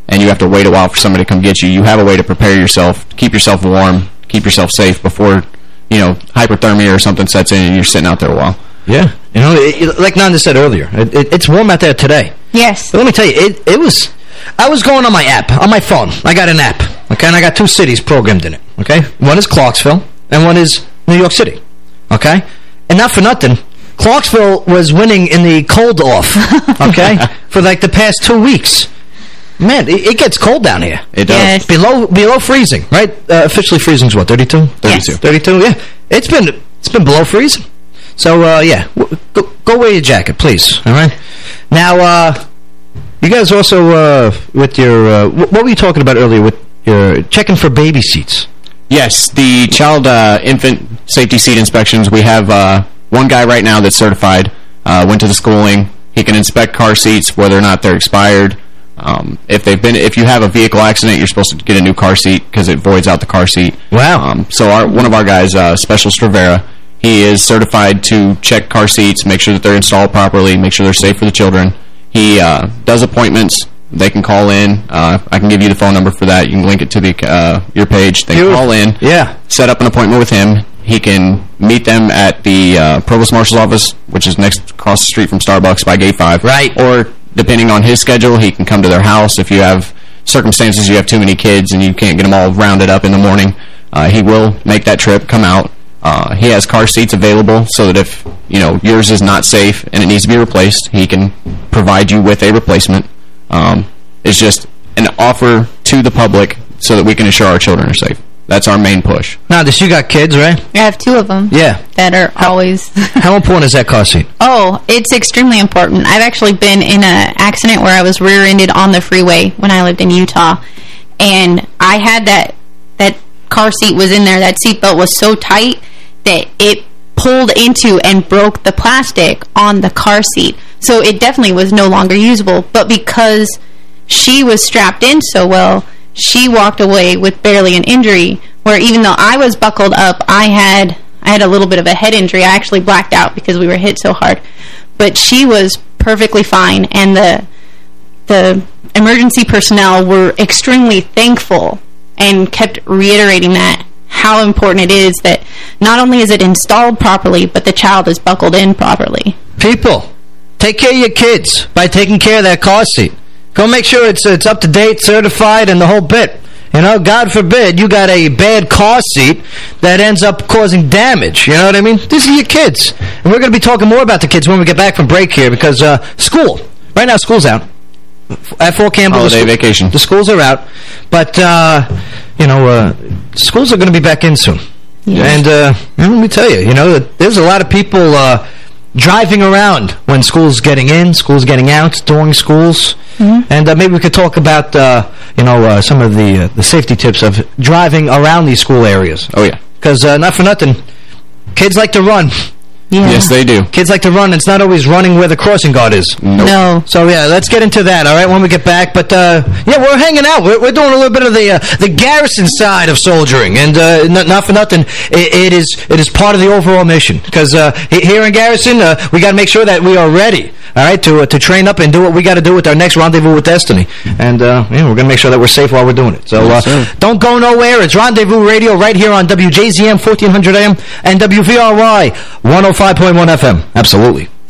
and you have to wait a while for somebody to come get you, you have a way to prepare yourself, keep yourself warm, keep yourself safe before, you know, hypothermia or something sets in and you're sitting out there a while. Yeah. You know, it, it- like Nanda said earlier, it, it, it's warm out there today. Yes. But let me tell you, it, it was... I was going on my app, on my phone. I got an app, okay? And I got two cities programmed in it, okay? One is Clarksville, and one is New York City, okay? And not for nothing, Clarksville was winning in the cold off, okay? for like the past two weeks. Man, it, it gets cold down here. It does. Yes. Below below freezing, right? Uh, officially freezing's what, 32? 32. 32, yeah. It's been it's been below freezing. So, uh, yeah, go, go wear your jacket, please, all right? Now, uh, you guys also, uh, with your, uh, what were you talking about earlier with your checking for baby seats? Yes, the child uh, infant safety seat inspections. We have uh, one guy right now that's certified. Uh, went to the schooling. He can inspect car seats, whether or not they're expired. Um, if they've been, if you have a vehicle accident, you're supposed to get a new car seat because it voids out the car seat. Wow. Um, so our one of our guys, uh, Special Stravera, he is certified to check car seats, make sure that they're installed properly, make sure they're safe for the children. He uh, does appointments. They can call in. Uh, I can give you the phone number for that. You can link it to the uh, your page. They can call in. Yeah. Set up an appointment with him. He can meet them at the uh, Provost Marshal's office, which is next across the street from Starbucks by Gate 5. Right. Or, depending on his schedule, he can come to their house. If you have circumstances, you have too many kids and you can't get them all rounded up in the morning, uh, he will make that trip, come out. Uh, he has car seats available so that if, you know, yours is not safe and it needs to be replaced, he can provide you with a replacement. Um, it's just an offer to the public so that we can ensure our children are safe. That's our main push. Now, this you got kids, right? I have two of them. Yeah. That are always... How important is that car seat? Oh, it's extremely important. I've actually been in an accident where I was rear-ended on the freeway when I lived in Utah, and I had that that car seat was in there. That seatbelt was so tight that it pulled into and broke the plastic on the car seat. So it definitely was no longer usable. But because she was strapped in so well, she walked away with barely an injury. Where even though I was buckled up, I had I had a little bit of a head injury. I actually blacked out because we were hit so hard. But she was perfectly fine, and the the emergency personnel were extremely thankful and kept reiterating that how important it is that not only is it installed properly, but the child is buckled in properly. People, take care of your kids by taking care of that car seat. Go make sure it's it's up to date, certified, and the whole bit. You know, God forbid you got a bad car seat that ends up causing damage. You know what I mean? These are your kids. And we're going to be talking more about the kids when we get back from break here because uh, school. Right now, school's out. At Fort Campbell. the Holiday school- vacation. The schools are out. But, uh, you know, uh, schools are going to be back in soon. And uh, let me tell you, you know, there's a lot of people uh, driving around when school's getting in, school's getting out, during schools. Mm -hmm. And uh, maybe we could talk about, uh, you know, uh, some of the uh, the safety tips of driving around these school areas. Oh, yeah. Because uh, not for nothing, kids like to run. Yeah. Yes, they do. Kids like to run. It's not always running where the crossing guard is. Nope. No. So, yeah, let's get into that, all right, when we get back. But, uh, yeah, we're hanging out. We're, we're doing a little bit of the uh, the garrison side of soldiering. And uh, not, not for nothing, it, it is it is part of the overall mission. Because uh, here in Garrison, uh, we got to make sure that we are ready, all right, to, uh, to train up and do what we got to do with our next Rendezvous with Destiny. And, uh, yeah, we're going to make sure that we're safe while we're doing it. So, Yes, uh, don't go nowhere. It's Rendezvous Radio right here on WJZM 1400 AM and WVRY 105.1 FM. Absolutely.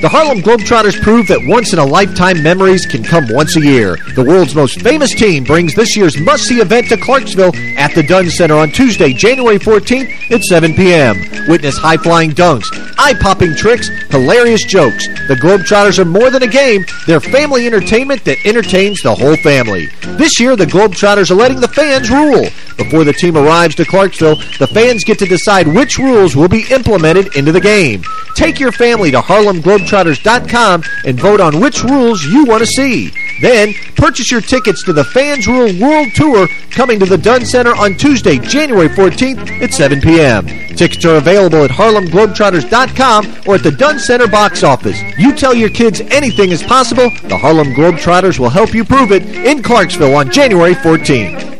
The Harlem Globetrotters prove that once-in-a-lifetime memories can come once a year. The world's most famous team brings this year's must-see event to Clarksville at the Dunn Center on Tuesday, January 14th at 7 p.m. Witness high-flying dunks, eye-popping tricks, hilarious jokes. The Globetrotters are more than a game. They're family entertainment that entertains the whole family. This year, the Globetrotters are letting the fans rule. Before the team arrives to Clarksville, the fans get to decide which rules will be implemented into the game. Take your family to HarlemGlobetrotters.com and vote on which rules you want to see. Then, purchase your tickets to the Fans Rule World Tour coming to the Dunn Center on Tuesday, January 14th at 7 p.m. Tickets are available at HarlemGlobetrotters.com or at the Dunn Center box office. You tell your kids anything is possible, the Harlem Globetrotters will help you prove it in Clarksville on January 14th.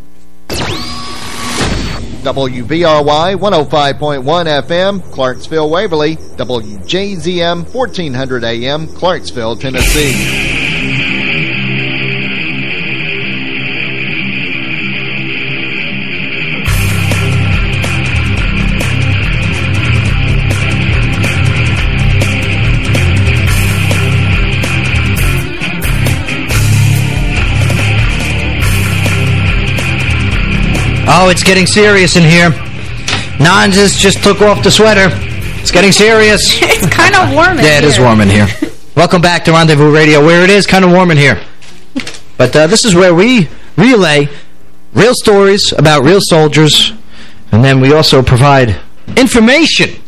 WVRY 105.1 FM, Clarksville, Waverly, WJZM 1400 AM, Clarksville, Tennessee. Oh, it's getting serious in here. Nanzis just took off the sweater. It's getting serious. it's kind of warm in Yeah, it here. is warm in here. Welcome back to Rendezvous Radio, where it is kind of warm in here. But uh, this is where we relay real stories about real soldiers, and then we also provide information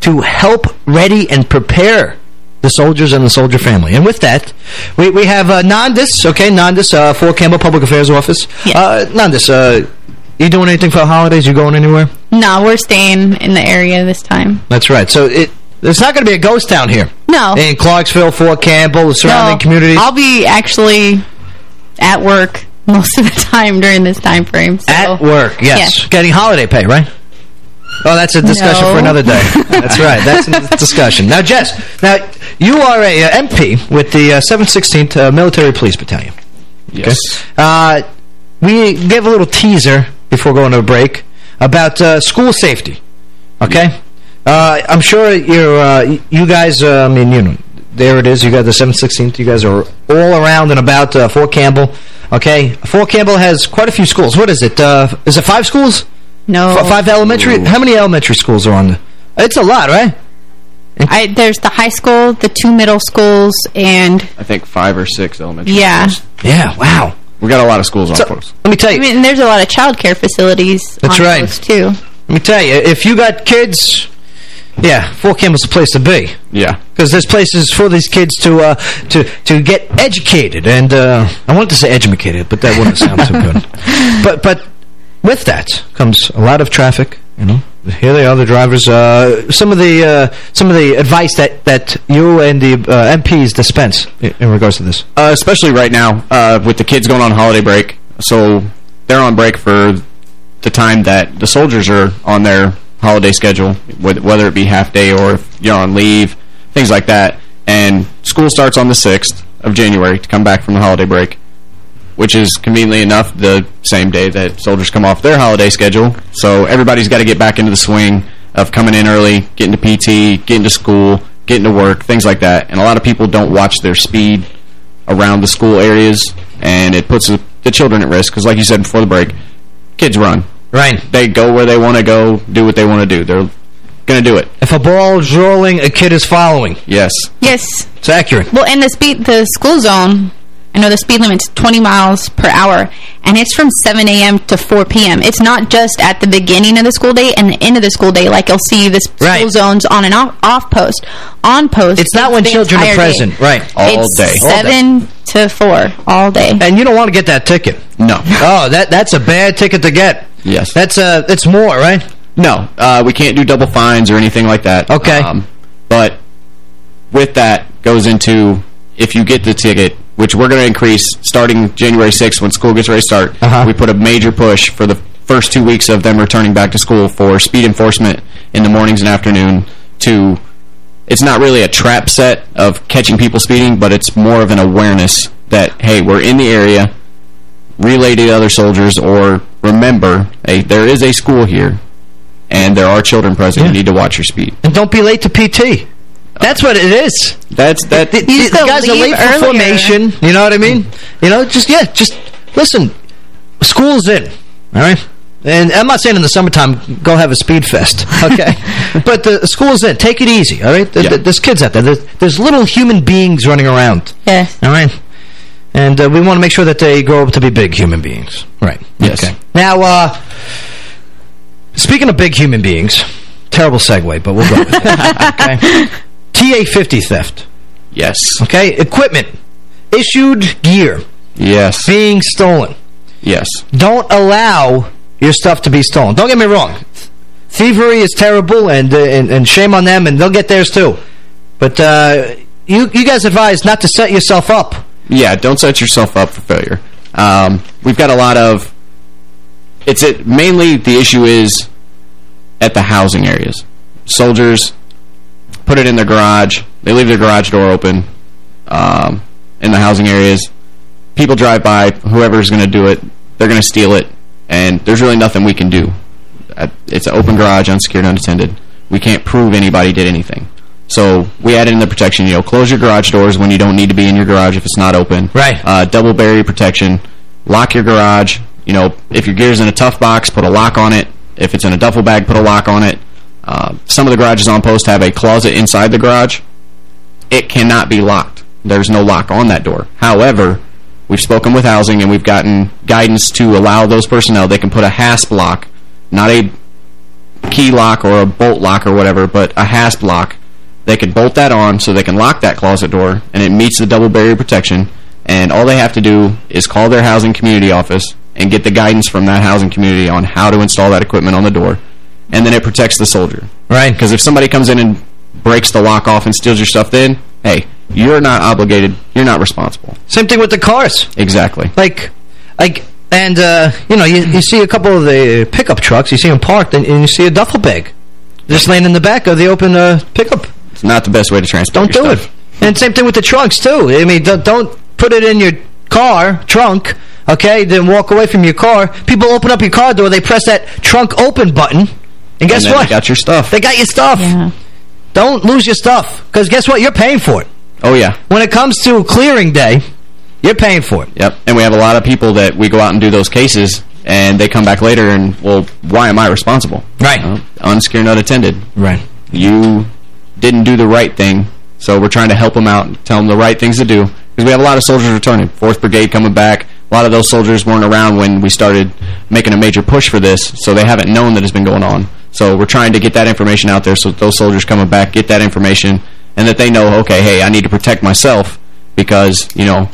to help ready and prepare the soldiers and the soldier family. And with that, we, we have uh, Nondice, okay, Nondice, uh, Fort Campbell Public Affairs Office. Uh, Nondice, uh, you doing anything for the holidays? You going anywhere? No, we're staying in the area this time. That's right. So it there's not going to be a ghost town here. No. In Clarksville, Fort Campbell, the surrounding No, communities. I'll be actually at work most of the time during this time frame. So. At work, yes. Yeah. Getting holiday pay, right? Oh, that's a discussion No. for another day. that's right. That's a discussion. Now, Jess, now you are a uh, MP with the uh, 716th uh, Military Police Battalion. Yes. Uh, we gave a little teaser before going to a break about uh, school safety. Okay? Uh, I'm sure you're, uh, you guys, uh, I mean, you know, there it is. You got the 716th. You guys are all around and about uh, Fort Campbell. Okay? Fort Campbell has quite a few schools. What is it? Uh, is it five schools? No. F five elementary? How many elementary schools are on there? It's a lot, right? I, there's the high school, the two middle schools, and I think five or six elementary yeah. schools. Yeah, wow. We got a lot of schools on So, post. Let me tell you. I mean, there's a lot of child care facilities. That's on right. those, too. Let me tell you, if you got kids, yeah, Fort Campbell's the place to be. Yeah. Because there's places for these kids to uh, to to get educated, and uh, I wanted to say educated, but that wouldn't sound too good. But but with that comes a lot of traffic. You know, here they are, the drivers. Uh, some of the uh, some of the advice that that you and the uh, MPs dispense in, regards to this. Uh, especially right now, uh, with the kids going on holiday break. So they're on break for the time that the soldiers are on their holiday schedule, whether it be half day or if you're on leave, things like that. And school starts on the 6th of January to come back from the holiday break, which is conveniently enough the same day that soldiers come off their holiday schedule. So everybody's got to get back into the swing of coming in early, getting to PT, getting to school, getting to work, things like that. And a lot of people don't watch their speed around the school areas, and it puts the, the children at risk. Because like you said before the break, kids run. Right. They go where they want to go, do what they want to do. They're going to do it. If a ball is rolling, a kid is following. Yes. Yes. It's accurate. Well, and the speed, the school zone, I know the speed limit's 20 miles per hour, and it's from 7 a.m. to 4 p.m. It's not just at the beginning of the school day and the end of the school day, like you'll see the school zones on and off, off post. On post, It's not when children are entire day. present. Right. it's All day. 7 to 4 all day. And you don't want to get that ticket. No. Oh, that that's a bad ticket to get. Yes. That's uh it's more, right? No, uh, we can't do double fines or anything like that. Okay. Um, but with that goes into if you get the ticket, which we're going to increase starting January 6th when school gets ready to start, Uh-huh. we put a major push for the first two weeks of them returning back to school for speed enforcement in the mornings and afternoon to it's not really a trap set of catching people speeding, but it's more of an awareness that, hey, we're in the area, relay to other soldiers, or remember, hey, there is a school here, and there are children present. You need to watch your speed. And don't be late to PT. That's what it is. That's that. The, the- the guys are late for formation. You know what I mean? You know, just yeah, just listen. School's in. All right. And I'm not saying in the summertime go have a speed fest, okay? but the school's in. Take it easy, all right? Th- th- There's kids out there. There's, there's little human beings running around. Yes. All right. And uh, we want to make sure that they grow up to be big human beings. Right. Yes. Okay. Now, uh, speaking of big human beings, terrible segue, but we'll go with it. okay. TA-50 theft. Yes. Okay. Equipment. Issued gear. Yes. Being stolen. Yes. Don't allow your stuff to be stolen. Don't get me wrong. Thievery is terrible, and uh, and, and shame on them, and they'll get theirs too. But uh, you you guys advise not to set yourself up. Yeah, don't set yourself up for failure. Um, we've got a lot of... It's it mainly the issue is at the housing areas. Soldiers put it in their garage. They leave their garage door open um, in the housing areas. People drive by. Whoever's going to do it, they're going to steal it. And there's really nothing we can do. It's an open garage, unsecured, unattended. We can't prove anybody did anything. So we added in the protection, you know, close your garage doors when you don't need to be in your garage if it's not open. Right. Uh, double barrier protection. Lock your garage. You know, if your gear's in a tough box, put a lock on it. If it's in a duffel bag, put a lock on it. Uh, some of the garages on post have a closet inside the garage. It cannot be locked. There's no lock on that door. However, We've spoken with housing, and we've gotten guidance to allow those personnel, they can put a hasp lock, not a key lock or a bolt lock or whatever, but a hasp lock. They can bolt that on so they can lock that closet door, and it meets the double barrier protection. And all they have to do is call their housing community office and get the guidance from that housing community on how to install that equipment on the door. And then it protects the soldier. Right. Because if somebody comes in and breaks the lock off and steals your stuff then, hey, you're not obligated. You're not responsible. Same thing with the cars. Exactly. Like, like, and, uh, you know, you, you see a couple of the pickup trucks, you see them parked, and, and you see a duffel bag just laying in the back of the open uh, pickup. It's not the best way to transport Don't do your it. And same thing with the trunks, too. I mean, don't, don't put it in your car, trunk, okay, then walk away from your car. People open up your car door, they press that trunk open button, and guess And what? they got your stuff. They got your stuff. Don't lose your stuff, because guess what? You're paying for it. Oh, yeah. When it comes to clearing day, you're paying for it. Yep. And we have a lot of people that we go out and do those cases, and they come back later and, well, why am I responsible? Right. Uh, unscared, unattended. Right. You didn't do the right thing, so we're trying to help them out and tell them the right things to do. Because we have a lot of soldiers returning. 4th Brigade coming back. A lot of those soldiers weren't around when we started making a major push for this, so they haven't known that it's been going on. So we're trying to get that information out there so that those soldiers coming back get that information and that they know, okay, hey, I need to protect myself because, you know,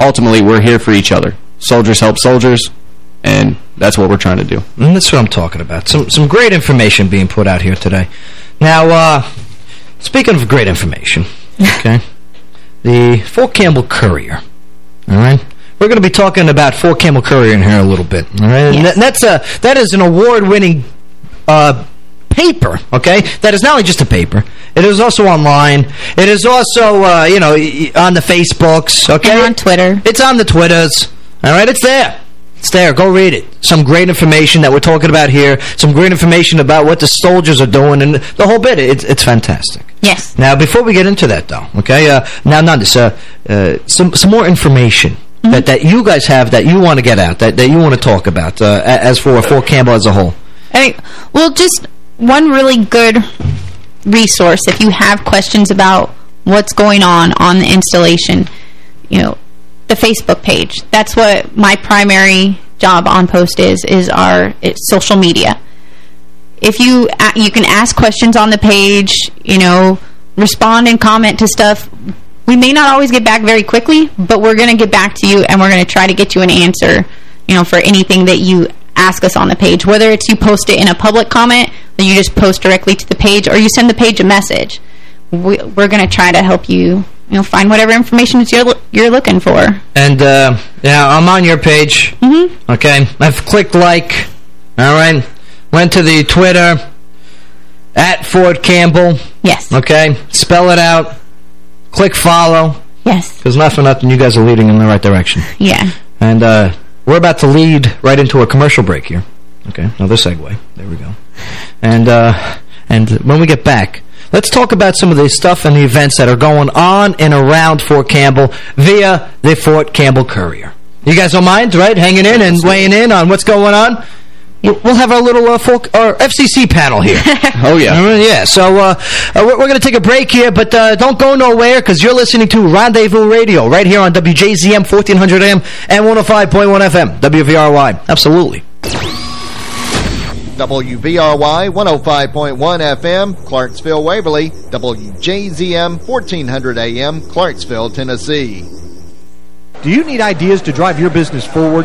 ultimately we're here for each other. Soldiers help soldiers, and that's what we're trying to do. And that's what I'm talking about. Some some great information being put out here today. Now, uh, speaking of great information, okay, the Fort Campbell Courier, all right? We're going to be talking about Fort Campbell Courier in here a little bit, all right? And that, that's a, that is an award-winning uh, paper, okay? That is not only just a paper. It is also online. It is also, uh, you know, on the Facebooks, okay? on Twitter. It's on the Twitters, all right? It's there. It's there. Go read it. Some great information that we're talking about here. Some great information about what the soldiers are doing and the whole bit. It's, it's fantastic. Yes. Now, before we get into that, though, okay, uh, now, not this, uh, uh, some, some more information Mm-hmm. that, that you guys have that you want to get out, that, that you want to talk about, uh, as for Fort Campbell as a whole. Hey, well, just one really good resource if you have questions about what's going on on the installation, you know, the Facebook page. That's what my primary job on post is, is our it's social media. If you you can ask questions on the page, you know, respond and comment to stuff. We may not always get back very quickly, but we're going to get back to you and we're going to try to get you an answer, you know, for anything that you ask us on the page. Whether it's you post it in a public comment, or you just post directly to the page, or you send the page a message. We, we're going to try to help you, you know, find whatever information is you're, you're looking for. And, uh, yeah, I'm on your page. Mm-hmm. Okay. I've clicked like. All right. Went to the Twitter. At Fort Campbell. Yes. Okay. Spell it out. Click follow. Yes. Because not for nothing, you guys are leading in the right direction. Yeah. And, uh, we're about to lead right into a commercial break here. Okay. Another segue. There we go. And, uh, and when we get back, let's talk about some of the stuff and the events that are going on and around Fort Campbell via the Fort Campbell Courier. You guys don't mind, right? Hanging in and weighing in on what's going on? We'll we'll have our little uh, folk, our FCC panel here. oh, yeah. All right, yeah, so uh, uh, we're, we're going to take a break here, but uh, don't go nowhere because you're listening to Rendezvous Radio right here on WJZM 1400 AM and 105.1 FM, WVRY. Absolutely. WVRY 105.1 FM, Clarksville, Waverly, WJZM 1400 AM, Clarksville, Tennessee. Do you need ideas to drive your business forward?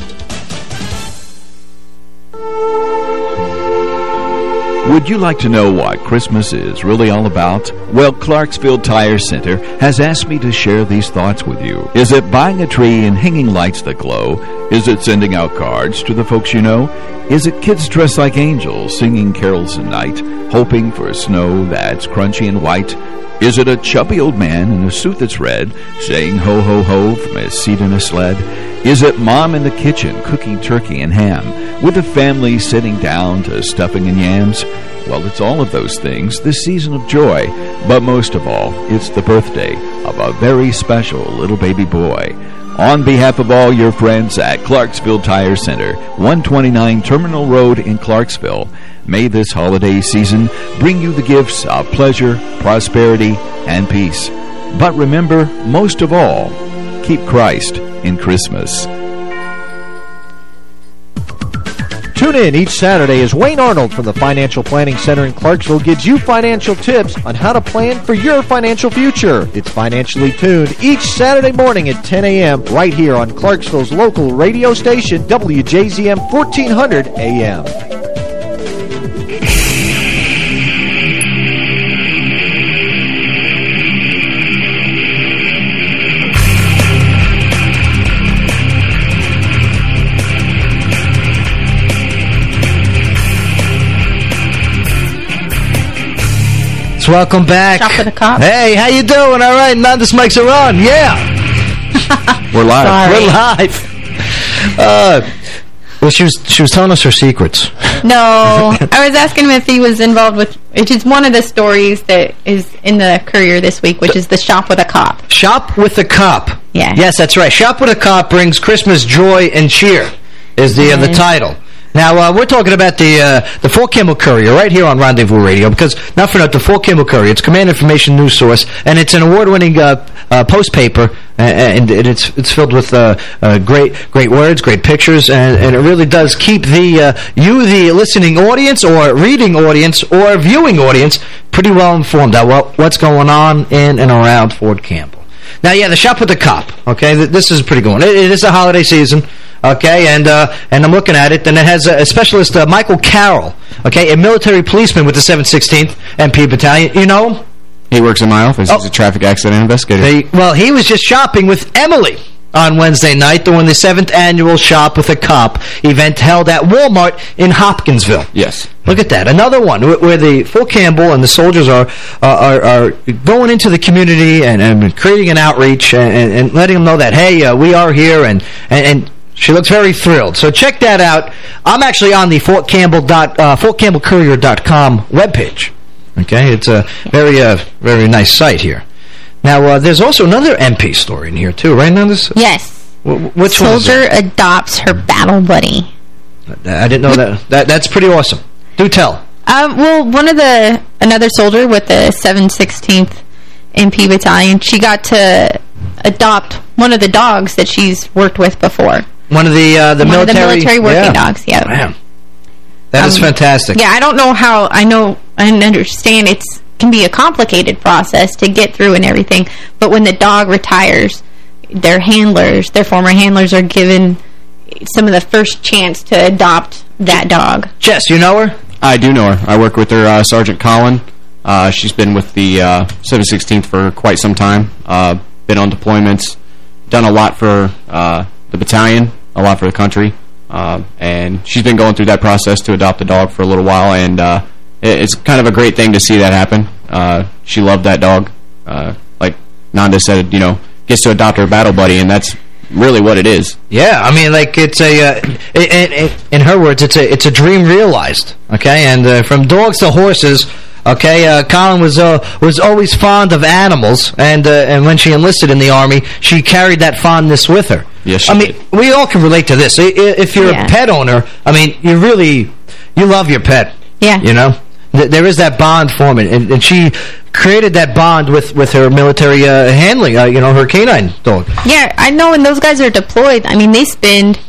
Would you like to know what Christmas is really all about? Well, Clarksville Tire Center has asked me to share these thoughts with you. Is it buying a tree and hanging lights that glow? Is it sending out cards to the folks you know? Is it kids dressed like angels singing carols at night, hoping for snow that's crunchy and white? Is it a chubby old man in a suit that's red, saying ho ho ho from his seat in a sled? Is it mom in the kitchen cooking turkey and ham, with the family sitting down to stuffing and yams? Well, it's all of those things, this season of joy. But most of all, it's the birthday of a very special little baby boy. On behalf of all your friends at Clarksville Tire Center, 129 Terminal Road in Clarksville, may this holiday season bring you the gifts of pleasure, prosperity, and peace. But remember, most of all, keep Christ in Christmas. Tune in each Saturday as Wayne Arnold from the Financial Planning Center in Clarksville gives you financial tips on how to plan for your financial future. It's Financially Tuned each Saturday morning at 10 a.m. right here on Clarksville's local radio station, WJZM 1400 AM. Welcome back. Shop with a cop. Hey, how you doing? All right, now this mics are on. Yeah. We're live. Sorry. We're live. Uh, well, she was she was telling us her secrets. No, I was asking him if he was involved with, which is one of the stories that is in the Courier this week, which is the shop with a cop. Shop with a cop. Yeah. Yes, that's right. Shop with a cop brings Christmas joy and cheer. Is the uh, the title. Now uh, we're talking about the uh, the Fort Campbell Courier right here on Rendezvous Radio because not for nothing, the Fort Campbell Courier. It's command information news source and it's an award-winning uh, uh, post paper and, and it's it's filled with uh, uh, great great words, great pictures, and, and it really does keep the uh, you the listening audience or reading audience or viewing audience pretty well informed about what, what's going on in and around Fort Campbell. Now, yeah, the shop with the cop. Okay, this is a pretty good one. It, it is a holiday season. Okay, and uh, and I'm looking at it, and it has a, specialist, uh, Michael Carroll. Okay, a military policeman with the 716th MP Battalion. You know him? He works in my office. He's a traffic accident investigator. They, well, he was just shopping with Emily on Wednesday night during the seventh annual Shop with a Cop event held at Walmart in Hopkinsville. Yes. Look at that. Another one where, the Fort Campbell and the soldiers are are, are going into the community and, and creating an outreach and, and, and letting them know that, hey, uh, we are here and, and, and She looks very thrilled. So check that out. I'm actually on the Fort Campbell dot, uh, FortCampbellCourier.com webpage. Okay, it's a very, uh, very nice site here. Now, uh, there's also another MP story in here, too, right? Now, this, Yes. wh- which one Soldier adopts her battle buddy. I didn't know that. that. That's pretty awesome. Do tell. Um, well, one of the another soldier with the 716th MP battalion, she got to adopt one of the dogs that she's worked with before. One of the uh, the one military... of the military working yeah. dogs. Yeah. Man. That is Um, fantastic. Yeah, I don't know how. I know I understand it's can be a complicated process to get through and everything. But when the dog retires, their handlers, their former handlers, are given some of the first chance to adopt that dog. Jess, you know her? I do know her. I work with her, uh, Sergeant Colin. Uh, she's been with the uh, 716th for quite some time. Uh, been on deployments, done a lot for uh, the battalion, a lot for the country. Uh, and she's been going through that process to adopt a dog for a little while, and uh, it, it's kind of a great thing to see that happen. Uh, she loved that dog. Uh, like Nanda said, you know, gets to adopt her battle buddy, and that's really what it is. Yeah, I mean, like it's a, uh, in, in, in her words, it's a it's a dream realized. Okay, and uh, from dogs to horses. Okay, uh, Colin was uh, was always fond of animals, and uh, and when she enlisted in the army, she carried that fondness with her. Yes, I mean, we all can relate to this. I- i- If you're Yeah. a pet owner, I mean, you really you love your pet. Yeah. You know, Th there is that bond forming, and, and she created that bond with with her military uh, handling. Uh, you know, her canine dog. Yeah, I know when those guys are deployed, I mean, they spend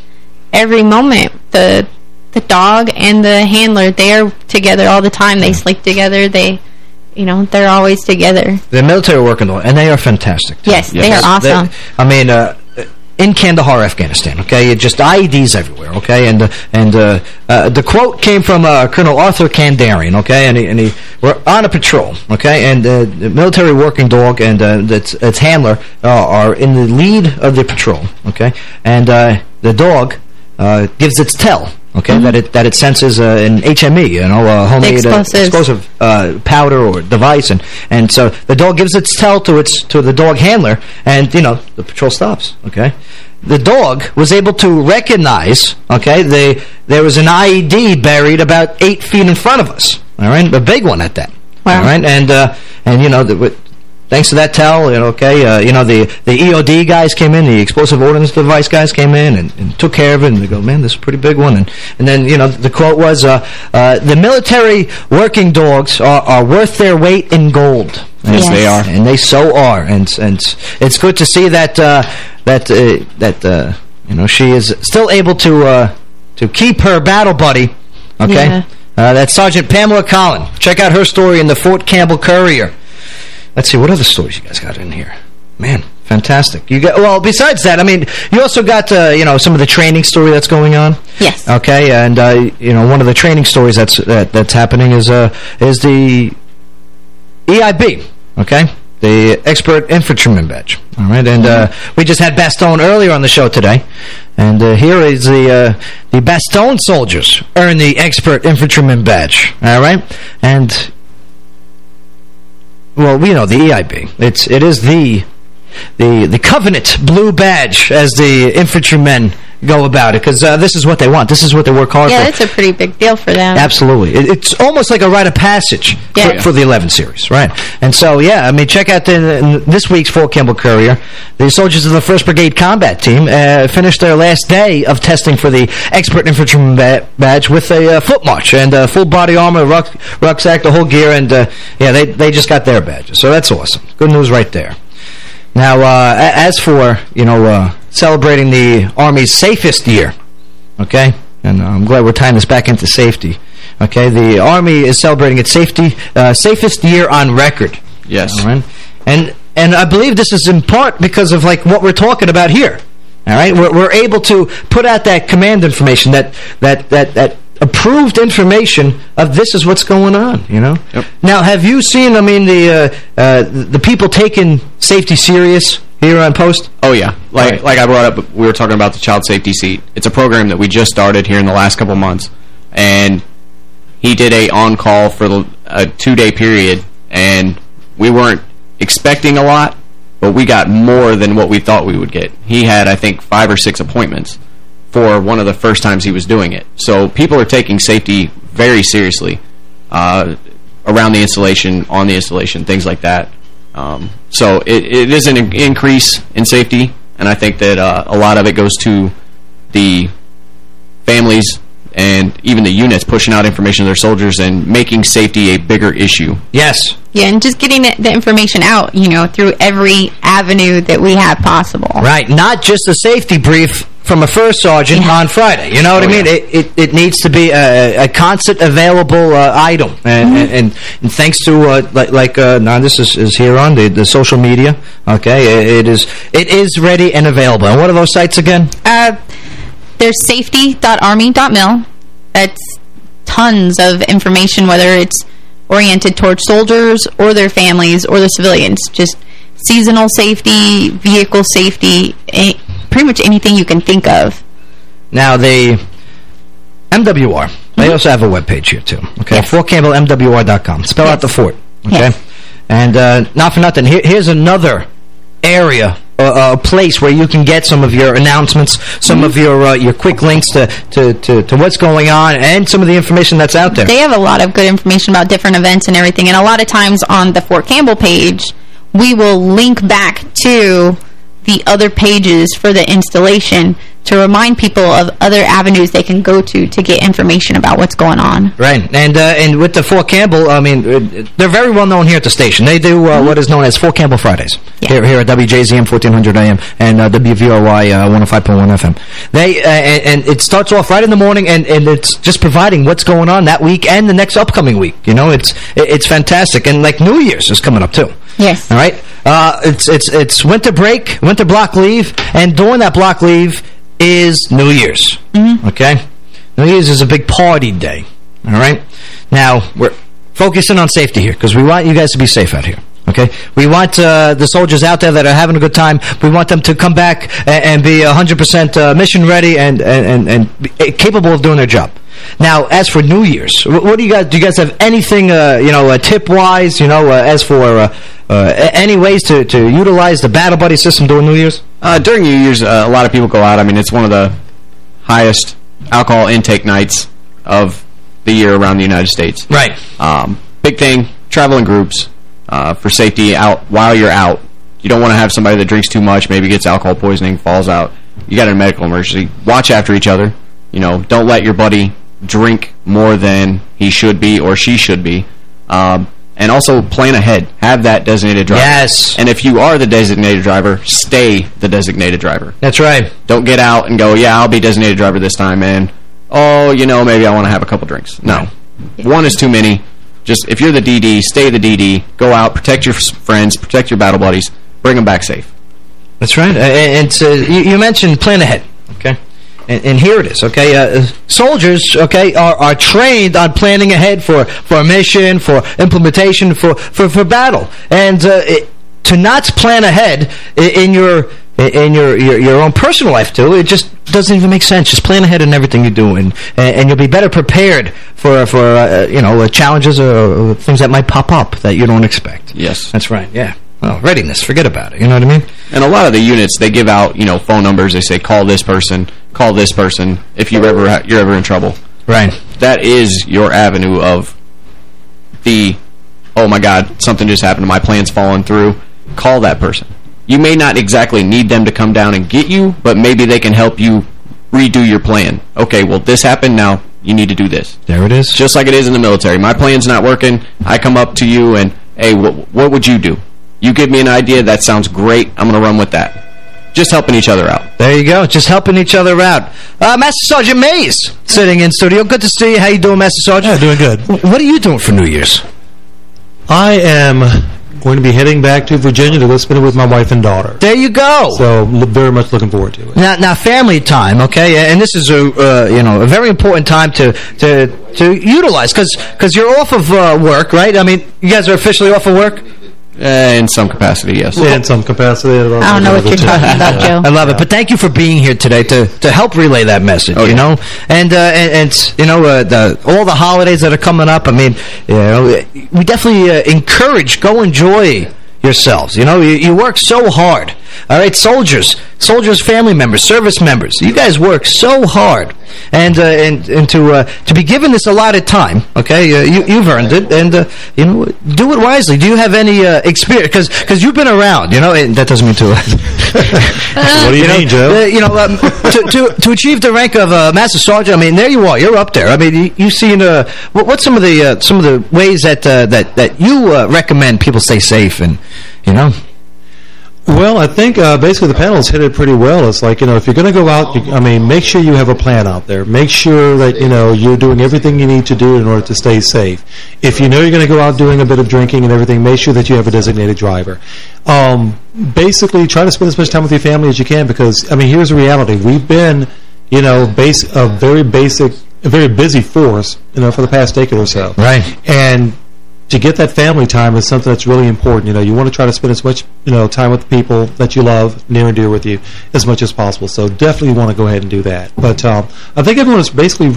every moment. The the dog and the handler, they're together all the time. They sleep together. They, you know, they're always together. The military working dog, and they are fantastic. too. Yes, they are awesome. I mean, uh, in Kandahar, Afghanistan, okay, it just IEDs everywhere, okay, and uh, and uh, uh, the quote came from uh, Colonel Arthur Kandarian, okay, and he, and he were on a patrol, okay, and uh, the military working dog and uh, its, its handler are in the lead of the patrol, okay, and the dog gives its tell, okay, that it that it senses uh, an HME, you know, a homemade uh, explosive uh, powder or device, and and so the dog gives its tell to its to the dog handler, and you know the patrol stops. Okay, the dog was able to recognize. Okay, they there was an IED buried about eight feet in front of us. All right, a big one at that. Wow. All right, and uh, and you know the. Thanks to that tell, you know, okay, uh, you know, the, the EOD guys came in, the explosive ordnance device guys came in and, and took care of it, and they go, man, this is a pretty big one. And, and then, you know, the quote was, uh, uh, the military working dogs are, are worth their weight in gold. Yes, they are. And they so are. And, and it's good to see that, uh, that, uh, that uh, you know, she is still able to, uh, to keep her battle buddy, okay? Yeah. Uh, that's Sergeant Pamela Collin. Check out her story in the Fort Campbell Courier. Let's see, what other stories you guys got in here? Man, fantastic. You got Well, besides that, I mean, you also got, uh, you know, some of the training story that's going on. Yes. Okay, and, uh, you know, one of the training stories that's that, that's happening is uh, is the EIB, okay? The Expert Infantryman Badge, all right? And uh, we just had Bastogne earlier on the show today, and uh, here is the uh, the Bastogne soldiers earn the Expert Infantryman Badge, all right? And well, we know the EIB. It's it is the the the Covenant Blue Badge, as the infantrymen go about it, because uh, this is what they want. This is what they work hard Yeah, for. it's a pretty big deal for them. Absolutely. It, it's almost like a rite of passage Yeah. for, for the 11 series, right? And so, yeah, I mean, check out the, this week's Fort Campbell Courier. The soldiers of the 1st Brigade Combat Team uh, finished their last day of testing for the Expert Infantryman ba Badge with a uh, foot march and uh, full body armor, ruck rucksack, the whole gear, and, uh, yeah, they, they just got their badges. So that's awesome. Good news right there. Now, uh, as for, you know, uh, celebrating the Army's safest year, okay, and I'm glad we're tying this back into safety, okay, the Army is celebrating its safety uh, safest year on record. Yes. All right? And, and I believe this is in part because of, like, what we're talking about here. All right, we're, we're able to put out that command information, that that that that approved information of this is what's going on. You know. Now, have you seen? I mean, the uh, uh, the people taking safety serious here on post. Oh yeah, like like I brought up, we were talking about the child safety seat. It's a program that we just started here in the last couple months, and he did a on call for the, a two day period, and we weren't expecting a lot, but we got more than what we thought we would get. He had, I think, five or six appointments for one of the first times he was doing it. So people are taking safety very seriously uh, around the installation, on the installation, things like that. Um, so it, it is an increase in safety, and I think that uh, a lot of it goes to the families and even the units pushing out information to their soldiers and making safety a bigger issue. Yes. Yeah, and just getting the, the information out, you know, through every avenue that we have possible. Right, not just a safety brief from a first sergeant on Friday. You know what Oh, I mean? yeah. It, it it needs to be a, a constant available uh, item, and, Mm-hmm. and and thanks to uh, like like uh, now this is is here on the the social media. Okay, it, it is it is ready and available. And what are those sites again? Uh, there's safety.army.mil. That's tons of information, whether it's oriented towards soldiers or their families or the civilians. Just seasonal safety, vehicle safety, pretty much anything you can think of. Now the MWR. They also have a webpage here too. Okay, Fort Campbell MWR.com. Spell out the fort. Okay, and uh, not for nothing. Here, here's another area, uh, a place where you can get some of your announcements, some of your uh, your quick links to, to, to, to what's going on, and some of the information that's out there. They have a lot of good information about different events and everything. And a lot of times on the Fort Campbell page, we will link back to the other pages for the installation to remind people of other avenues they can go to to get information about what's going on. Right, and uh, and with the Fort Campbell, I mean, uh, they're very well known here at the station. They do uh, what is known as Fort Campbell Fridays here here at WJZM 1400 AM and uh, WVRY uh, 105.1 FM. They uh, and, and it starts off right in the morning, and and it's just providing what's going on that week and the next upcoming week. You know, it's it's fantastic, and like New Year's is coming up too. Yes. All right. Uh, it's it's it's winter break, winter block leave, and during that block leave is New Year's. Okay. New Year's is a big party day. All right. Now we're focusing on safety here because we want you guys to be safe out here. Okay, we want uh, the soldiers out there that are having a good time. We want them to come back and, and be 100% uh, mission ready and and and, and uh, capable of doing their job. Now, as for New Year's, what do you guys do? You guys have anything, uh, you know, uh, tip wise? You know, uh, as for uh, uh, any ways to to utilize the battle buddy system during New Year's? Uh, during New Year's, uh, a lot of people go out. I mean, it's one of the highest alcohol intake nights of the year around the United States. Right. Um, big thing, travel in groups uh, for safety out while you're out. You don't want to have somebody that drinks too much, maybe gets alcohol poisoning, falls out. You got a medical emergency. Watch after each other. You know, don't let your buddy drink more than he should be or she should be. Um, and also plan ahead. Have that designated driver. Yes. And if you are the designated driver, stay the designated driver. That's right. Don't get out and go, yeah, I'll be designated driver this time, and, oh, you know, maybe I want to have a couple drinks. No. One is too many. Just, if you're the DD, stay the DD. Go out, protect your friends, protect your battle buddies, bring them back safe. That's right. And, and so you, you mentioned plan ahead, okay? And, and here it is, okay? Uh, soldiers, okay, are, are trained on planning ahead for, for a mission, for implementation, for, for, for battle. And uh, it, to not plan ahead i- in your in your, your your own personal life too, it just doesn't even make sense. Just plan ahead in everything you do, and and you'll be better prepared for for uh, you know uh, challenges or, or things that might pop up that you don't expect. Yes. That's right. Yeah. Well, readiness. Forget about it. You know what I mean? And a lot of the units, they give out, you know, phone numbers. They say, call this person, call this person, if you ever, you're ever in trouble. Right. That is your avenue of the, oh my God, something just happened, my plan's falling through. Call that person. You may not exactly need them to come down and get you, but maybe they can help you redo your plan. Okay, well, this happened, now you need to do this. There it is. Just like it is in the military. My plan's not working. I come up to you and, hey, what, what would you do? You give me an idea. That sounds great. I'm going to run with that. Just helping each other out. There you go. Just helping each other out. Uh, Master Sergeant Mays sitting in studio. Good to see you. How you doing, Master Sergeant? Yeah, doing good. What are you doing for New Year's? I am going to be heading back to Virginia to go spend it with my wife and daughter. There you go. So very much looking forward to it. Now, now, family time, okay, and this is a uh, you know a very important time to to to utilize because because you're off of uh, work, right? I mean, you guys are officially off of work. Uh, in some capacity, yes. Yeah, in some capacity. I don't know what you're talking about, Joe. I love it, but thank you for being here today to to help relay that message. Oh, you yeah. know, and uh, and, and you know uh, the all the holidays that are coming up. I mean, you know, we definitely uh, encourage go enjoy yourselves. You know, you, you work so hard All right, soldiers, soldiers, family members, service members. You guys work so hard, and uh, and and to uh, to be given this allotted time. Okay, uh, you you've earned it, and uh, you know do it wisely. Do you have any uh, experience? Because because you've been around, you know, and that doesn't mean to. What do you know, mean, Joe? uh, you know, um, to, to to achieve the rank of uh, master sergeant. I mean, there you are. You're up there. I mean, you, you've seen uh, what, what's some of the uh, some of the ways that uh, that that you uh, recommend people stay safe and you know. Well, I think uh, basically the panels hit it pretty well. It's like, you know, if you're going to go out, you, I mean, make sure you have a plan out there. Make sure that, you know, you're doing everything you need to do in order to stay safe. If you know you're going to go out doing a bit of drinking and everything, make sure that you have a designated driver. Um, basically, try to spend as much time with your family as you can because, I mean, here's the reality. We've been, you know, base, a very basic, a very busy force, you know, for the past decade or so. Right. And to get that family time is something that's really important. You know, you want to try to spend as much, you know, time with the people that you love, near and dear with you, as much as possible. So definitely want to go ahead and do that. But um, I think everyone is basically,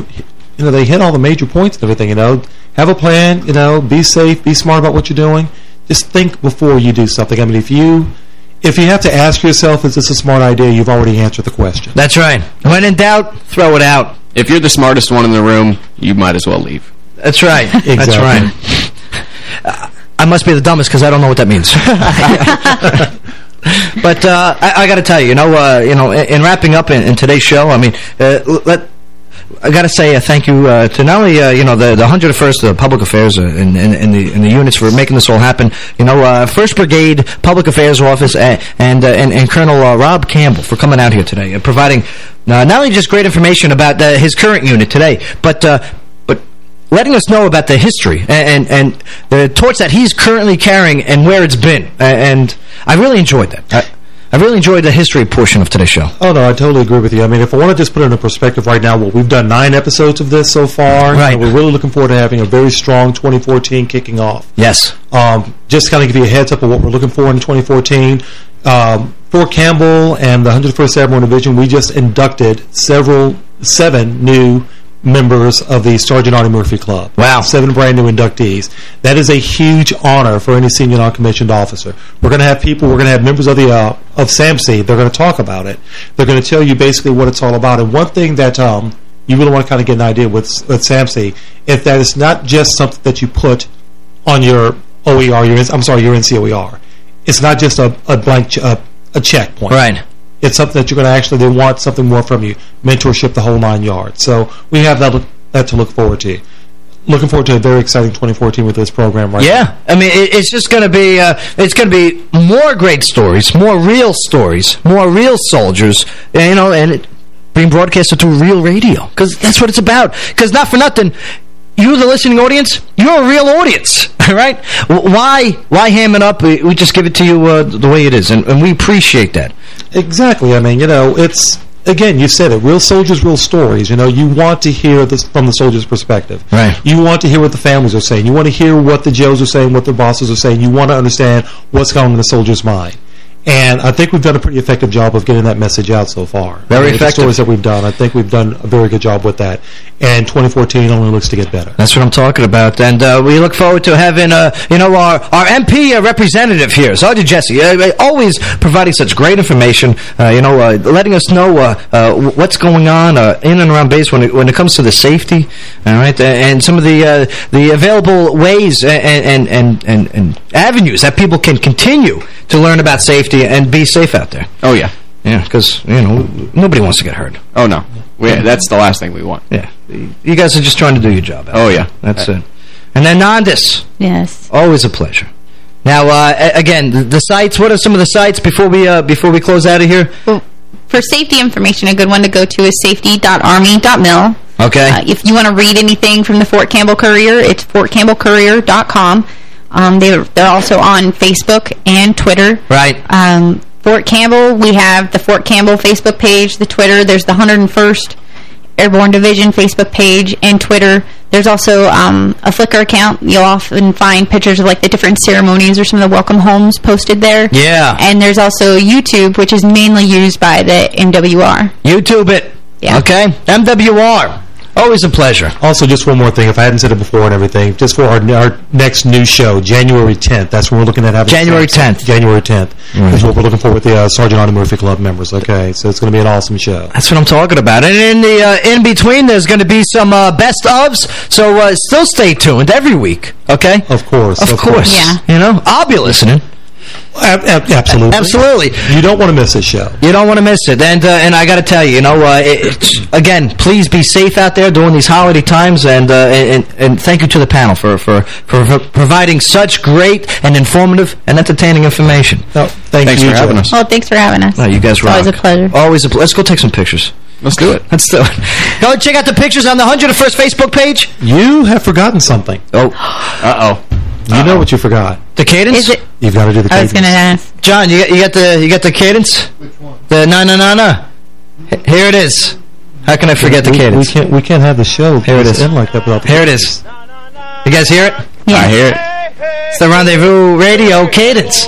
you know, they hit all the major points and everything. You know, have a plan. You know, be safe, be smart about what you're doing. Just think before you do something. I mean, if you if you have to ask yourself, is this a smart idea? You've already answered the question. That's right. When in doubt, throw it out. If you're the smartest one in the room, you might as well leave. That's right. That's right. Uh, I must be the dumbest because I don't know what that means. but uh, I, I got to tell you, you know, uh, you know, in, in wrapping up in, in today's show, I mean, uh, let. I got to say uh, thank you uh, to not only you know the the 101st uh, Public Affairs and, and the and the units for making this all happen. You know, First Brigade Public Affairs Office and and and, Colonel Rob Campbell for coming out here today and providing not only just great information about his current unit today, but letting us know about the history and, and, and the torch that he's currently carrying and where it's been. And I really enjoyed that. I, I really enjoyed the history portion of today's show. Oh, no, I totally agree with you. I mean, if I want to just put it in a perspective right now, well, we've done nine episodes of this so far. Right. And we're really looking forward to having a very strong 2014 kicking off. Yes. Um, just kind of give you a heads up of what we're looking for in 2014. Um, Fort Campbell and the 101st Airborne Division, we just inducted several, seven new members of the Sergeant Audie Murphy Club. Wow. Seven brand new inductees. That is a huge honor for any senior non-commissioned officer. We're going to have people, we're going to have members of the uh, of SAMC. They're going to talk about it. They're going to tell you basically what it's all about. And one thing that um, you really want to kind of get an idea with, with SAMC, if that is not just something that you put on your OER, your, I'm sorry, your NCOER. It's not just a, a blank, ch a, a checkpoint. Right. It's something that you're going to actually, they want something more from you. Mentorship, the whole nine yards. So we have that, that to look forward to. Looking forward to a very exciting 2014 with this program right now. Yeah, I mean, it, it's just going to be uh, it's going to be more great stories, more real stories, more real soldiers, you know, and it, being broadcasted through real radio because that's what it's about. Because not for nothing, you, the listening audience, you're a real audience, right? Why why ham it up? We, just give it to you uh, the way it is, and, and we appreciate that. Exactly. I mean, you know, it's again, you said it. Real soldiers, real stories. You know, you want to hear this from the soldier's perspective. Right. You want to hear what the families are saying. You want to hear what the Joes are saying, what their bosses are saying. You want to understand what's going on in the soldier's mind. And I think we've done a pretty effective job of getting that message out so far. Very I mean, effective. The stories that we've done, I think we've done a very good job with that. And 2014 only looks to get better. That's what I'm talking about. And uh, we look forward to having, uh, you know, our, our MP uh, representative here, Sergeant Jesse, uh, always providing such great information, uh, you know, uh, letting us know uh, uh, what's going on uh, in and around base when it, when it comes to the safety, all right, and some of the uh, the available ways and, and, and, and, and avenues that people can continue to learn about safety and be safe out there. Oh, yeah. Yeah, because, you know, nobody wants to get hurt. Oh, no. We, that's the last thing we want. Yeah. You guys are just trying to do your job. out Oh, there. yeah. That's it. And then Nondice. Yes. Always a pleasure. Now, uh, again, the, the sites. What are some of the sites before we uh, before we close out of here? Well, for safety information, a good one to go to is safety.army.mil. Okay. Uh, if you want to read anything from the Fort Campbell Courier, it's fortcampbellcourier.com. Um, they're, they're also on Facebook and Twitter. Right. Um, Fort Campbell, we have the Fort Campbell Facebook page, the Twitter. There's the 101st Airborne Division Facebook page and Twitter. There's also um, a Flickr account. You'll often find pictures of like the different ceremonies or some of the welcome homes posted there. Yeah. And there's also YouTube, which is mainly used by the MWR. YouTube it. Yeah. Okay. MWR. Always a pleasure. Also, just one more thing, if I hadn't said it before and everything, just for our, our next new show, January 10th, that's when we're looking at having... January 10th. January 10th. Mm. Is what we're looking for with the uh, Sergeant Audie Murphy Club members, okay? So it's going to be an awesome show. That's what I'm talking about. And in the uh, in between, there's going to be some uh, best ofs. So uh, still stay tuned every week. Okay. Of course. Of, of course. course. Yeah. You know, I'll be listening. Ab ab absolutely. Absolutely. You don't want to miss this show. You don't want to miss it. And uh, and I got to tell you, you know, uh, it, again, please be safe out there during these holiday times. And uh, and, and thank you to the panel for, for, for, for providing such great and informative and entertaining information. No, thank Thanks you, for having us. Oh, thanks for having us. No, you guys It's rock. always a pleasure. Always a pleasure. Let's go take some pictures. Let's do it. Let's do it. Go check out the pictures on the 101st Facebook page. You have forgotten something. Oh. Uh-oh. You know what you forgot. The cadence? Is it? You've got to do the I was cadence. going to ask. John, you got, you got the you got the cadence? Which one? The na na na na. Here it is. How can I forget the cadence? We can't, we can't have the show Here it is. end like that without the Here it is. You guys hear it? Yeah. I hear it. It's the Rendezvous Radio cadence.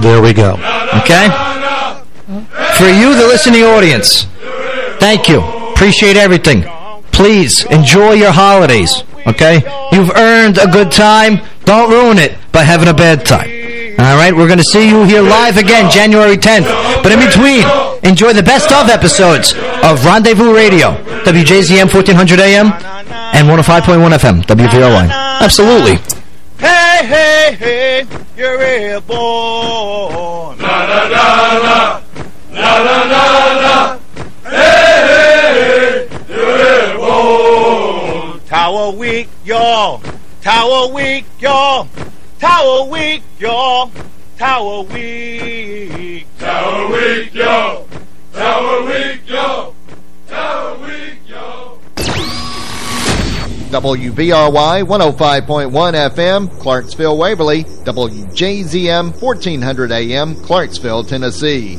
There we go. Okay? For you, the listening audience, thank you. Appreciate everything. Please, enjoy your holidays, okay? You've earned a good time. Don't ruin it by having a bad time. All right, we're going to see you here live again January 10th. But in between, enjoy the best of episodes of Rendezvous Radio, WJZM 1400 AM and 105.1 FM, WVRY. Absolutely. Hey, hey, hey, you're airborne. La la la la, la la la la. Hey, hey, you're airborne. Tower weak, y'all. Tower weak, y'all. Tower weak, y'all. Tower weak. Tower weak, y'all. Tower weak, y'all. Tower weak, y'all. WVRY 105.1 FM, Clarksville, Waverly, WJZM 1400 AM, Clarksville, Tennessee.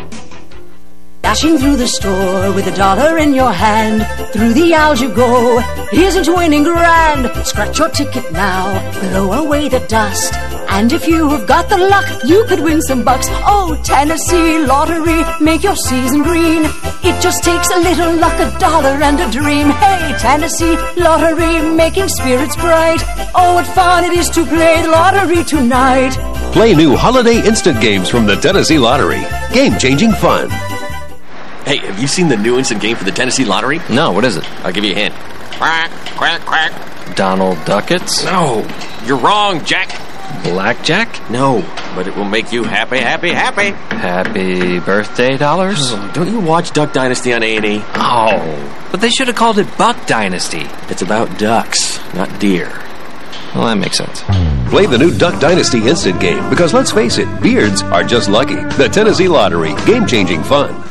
Dashing through the store with a dollar in your hand. Through the aisles you go. Isn't winning grand? Scratch your ticket now. Blow away the dust. And if you've got the luck, you could win some bucks. Oh, Tennessee Lottery, make your season green. It just takes a little luck, a dollar, and a dream. Hey, Tennessee Lottery, making spirits bright. Oh, what fun it is to play the lottery tonight. Play new holiday instant games from the Tennessee Lottery. Game-changing fun. Hey, have you seen the new instant game for the Tennessee Lottery? No, what is it? I'll give you a hint. Quack, quack, quack. Donald Ducats? No, you're wrong, Jack. Blackjack? No, but it will make you happy, happy, happy. Happy birthday dollars? Oh, don't you watch Duck Dynasty on A&E? Oh, but they should have called it Buck Dynasty. It's about ducks, not deer. Well, that makes sense. Play the new Duck Dynasty instant game because let's face it, beards are just lucky. The Tennessee Lottery. Game-changing fun.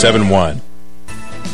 3071.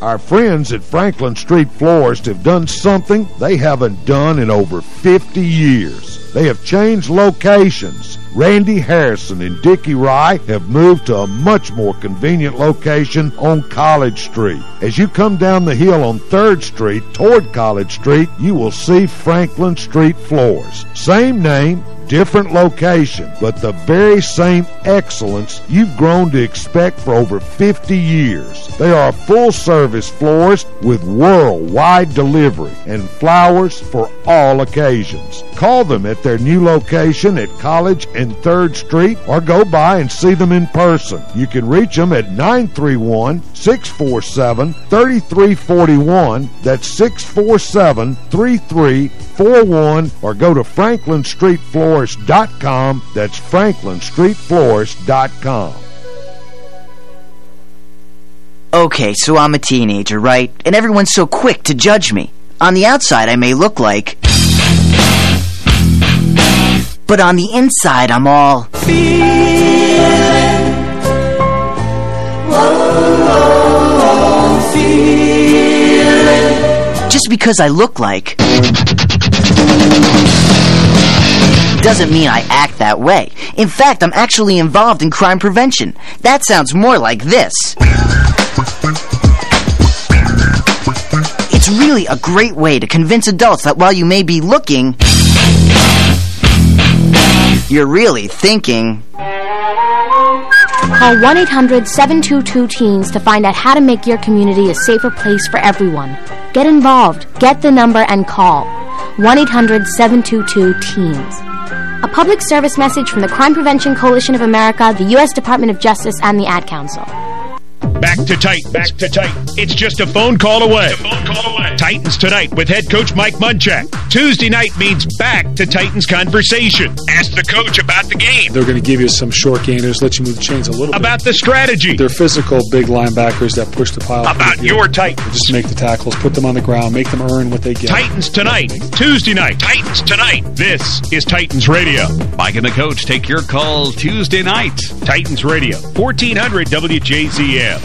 Our friends at Franklin Street Florist have done something they haven't done in over 50 years. They have changed locations. Randy Harrison and Dickie Rye have moved to a much more convenient location on College Street. As you come down the hill on 3rd Street toward College Street, you will see Franklin Street Florist. Same name, different location, but the very same excellence you've grown to expect for over 50 years. They are full-service florist with worldwide delivery and flowers for all occasions. Call them at their new location at College and 3rd Street or go by and see them in person. You can reach them at 931-647-3341. That's 647-3341 or go to franklinstreetflorist.com. That's franklinstreetflorist.com. Okay, so I'm a teenager, right? And everyone's so quick to judge me. On the outside, I may look like... But on the inside, I'm all... Just because I look like... Doesn't mean I act that way. In fact, I'm actually involved in crime prevention. That sounds more like this. It's really a great way to convince adults that while you may be looking, you're really thinking. Call 1 800 722 Teens to find out how to make your community a safer place for everyone. Get involved, get the number, and call 1 800 722 Teens. A public service message from the Crime Prevention Coalition of America, the U.S. Department of Justice, and the Ad Council. Back to Titans. Back to Titans. It's just a phone call away. phone call away. Titans tonight with head coach Mike Munchak. Tuesday night means back to Titans conversation. Ask the coach about the game. They're going to give you some short gainers, let you move the chains a little bit. About the strategy. They're physical, big linebackers that push the pile. About your Titans. Just make the tackles, put them on the ground, make them earn what they get. Titans tonight. Tuesday night. Titans tonight. This is Titans Radio. Mike and the coach take your call Tuesday night. Titans Radio. 1400 WJZM.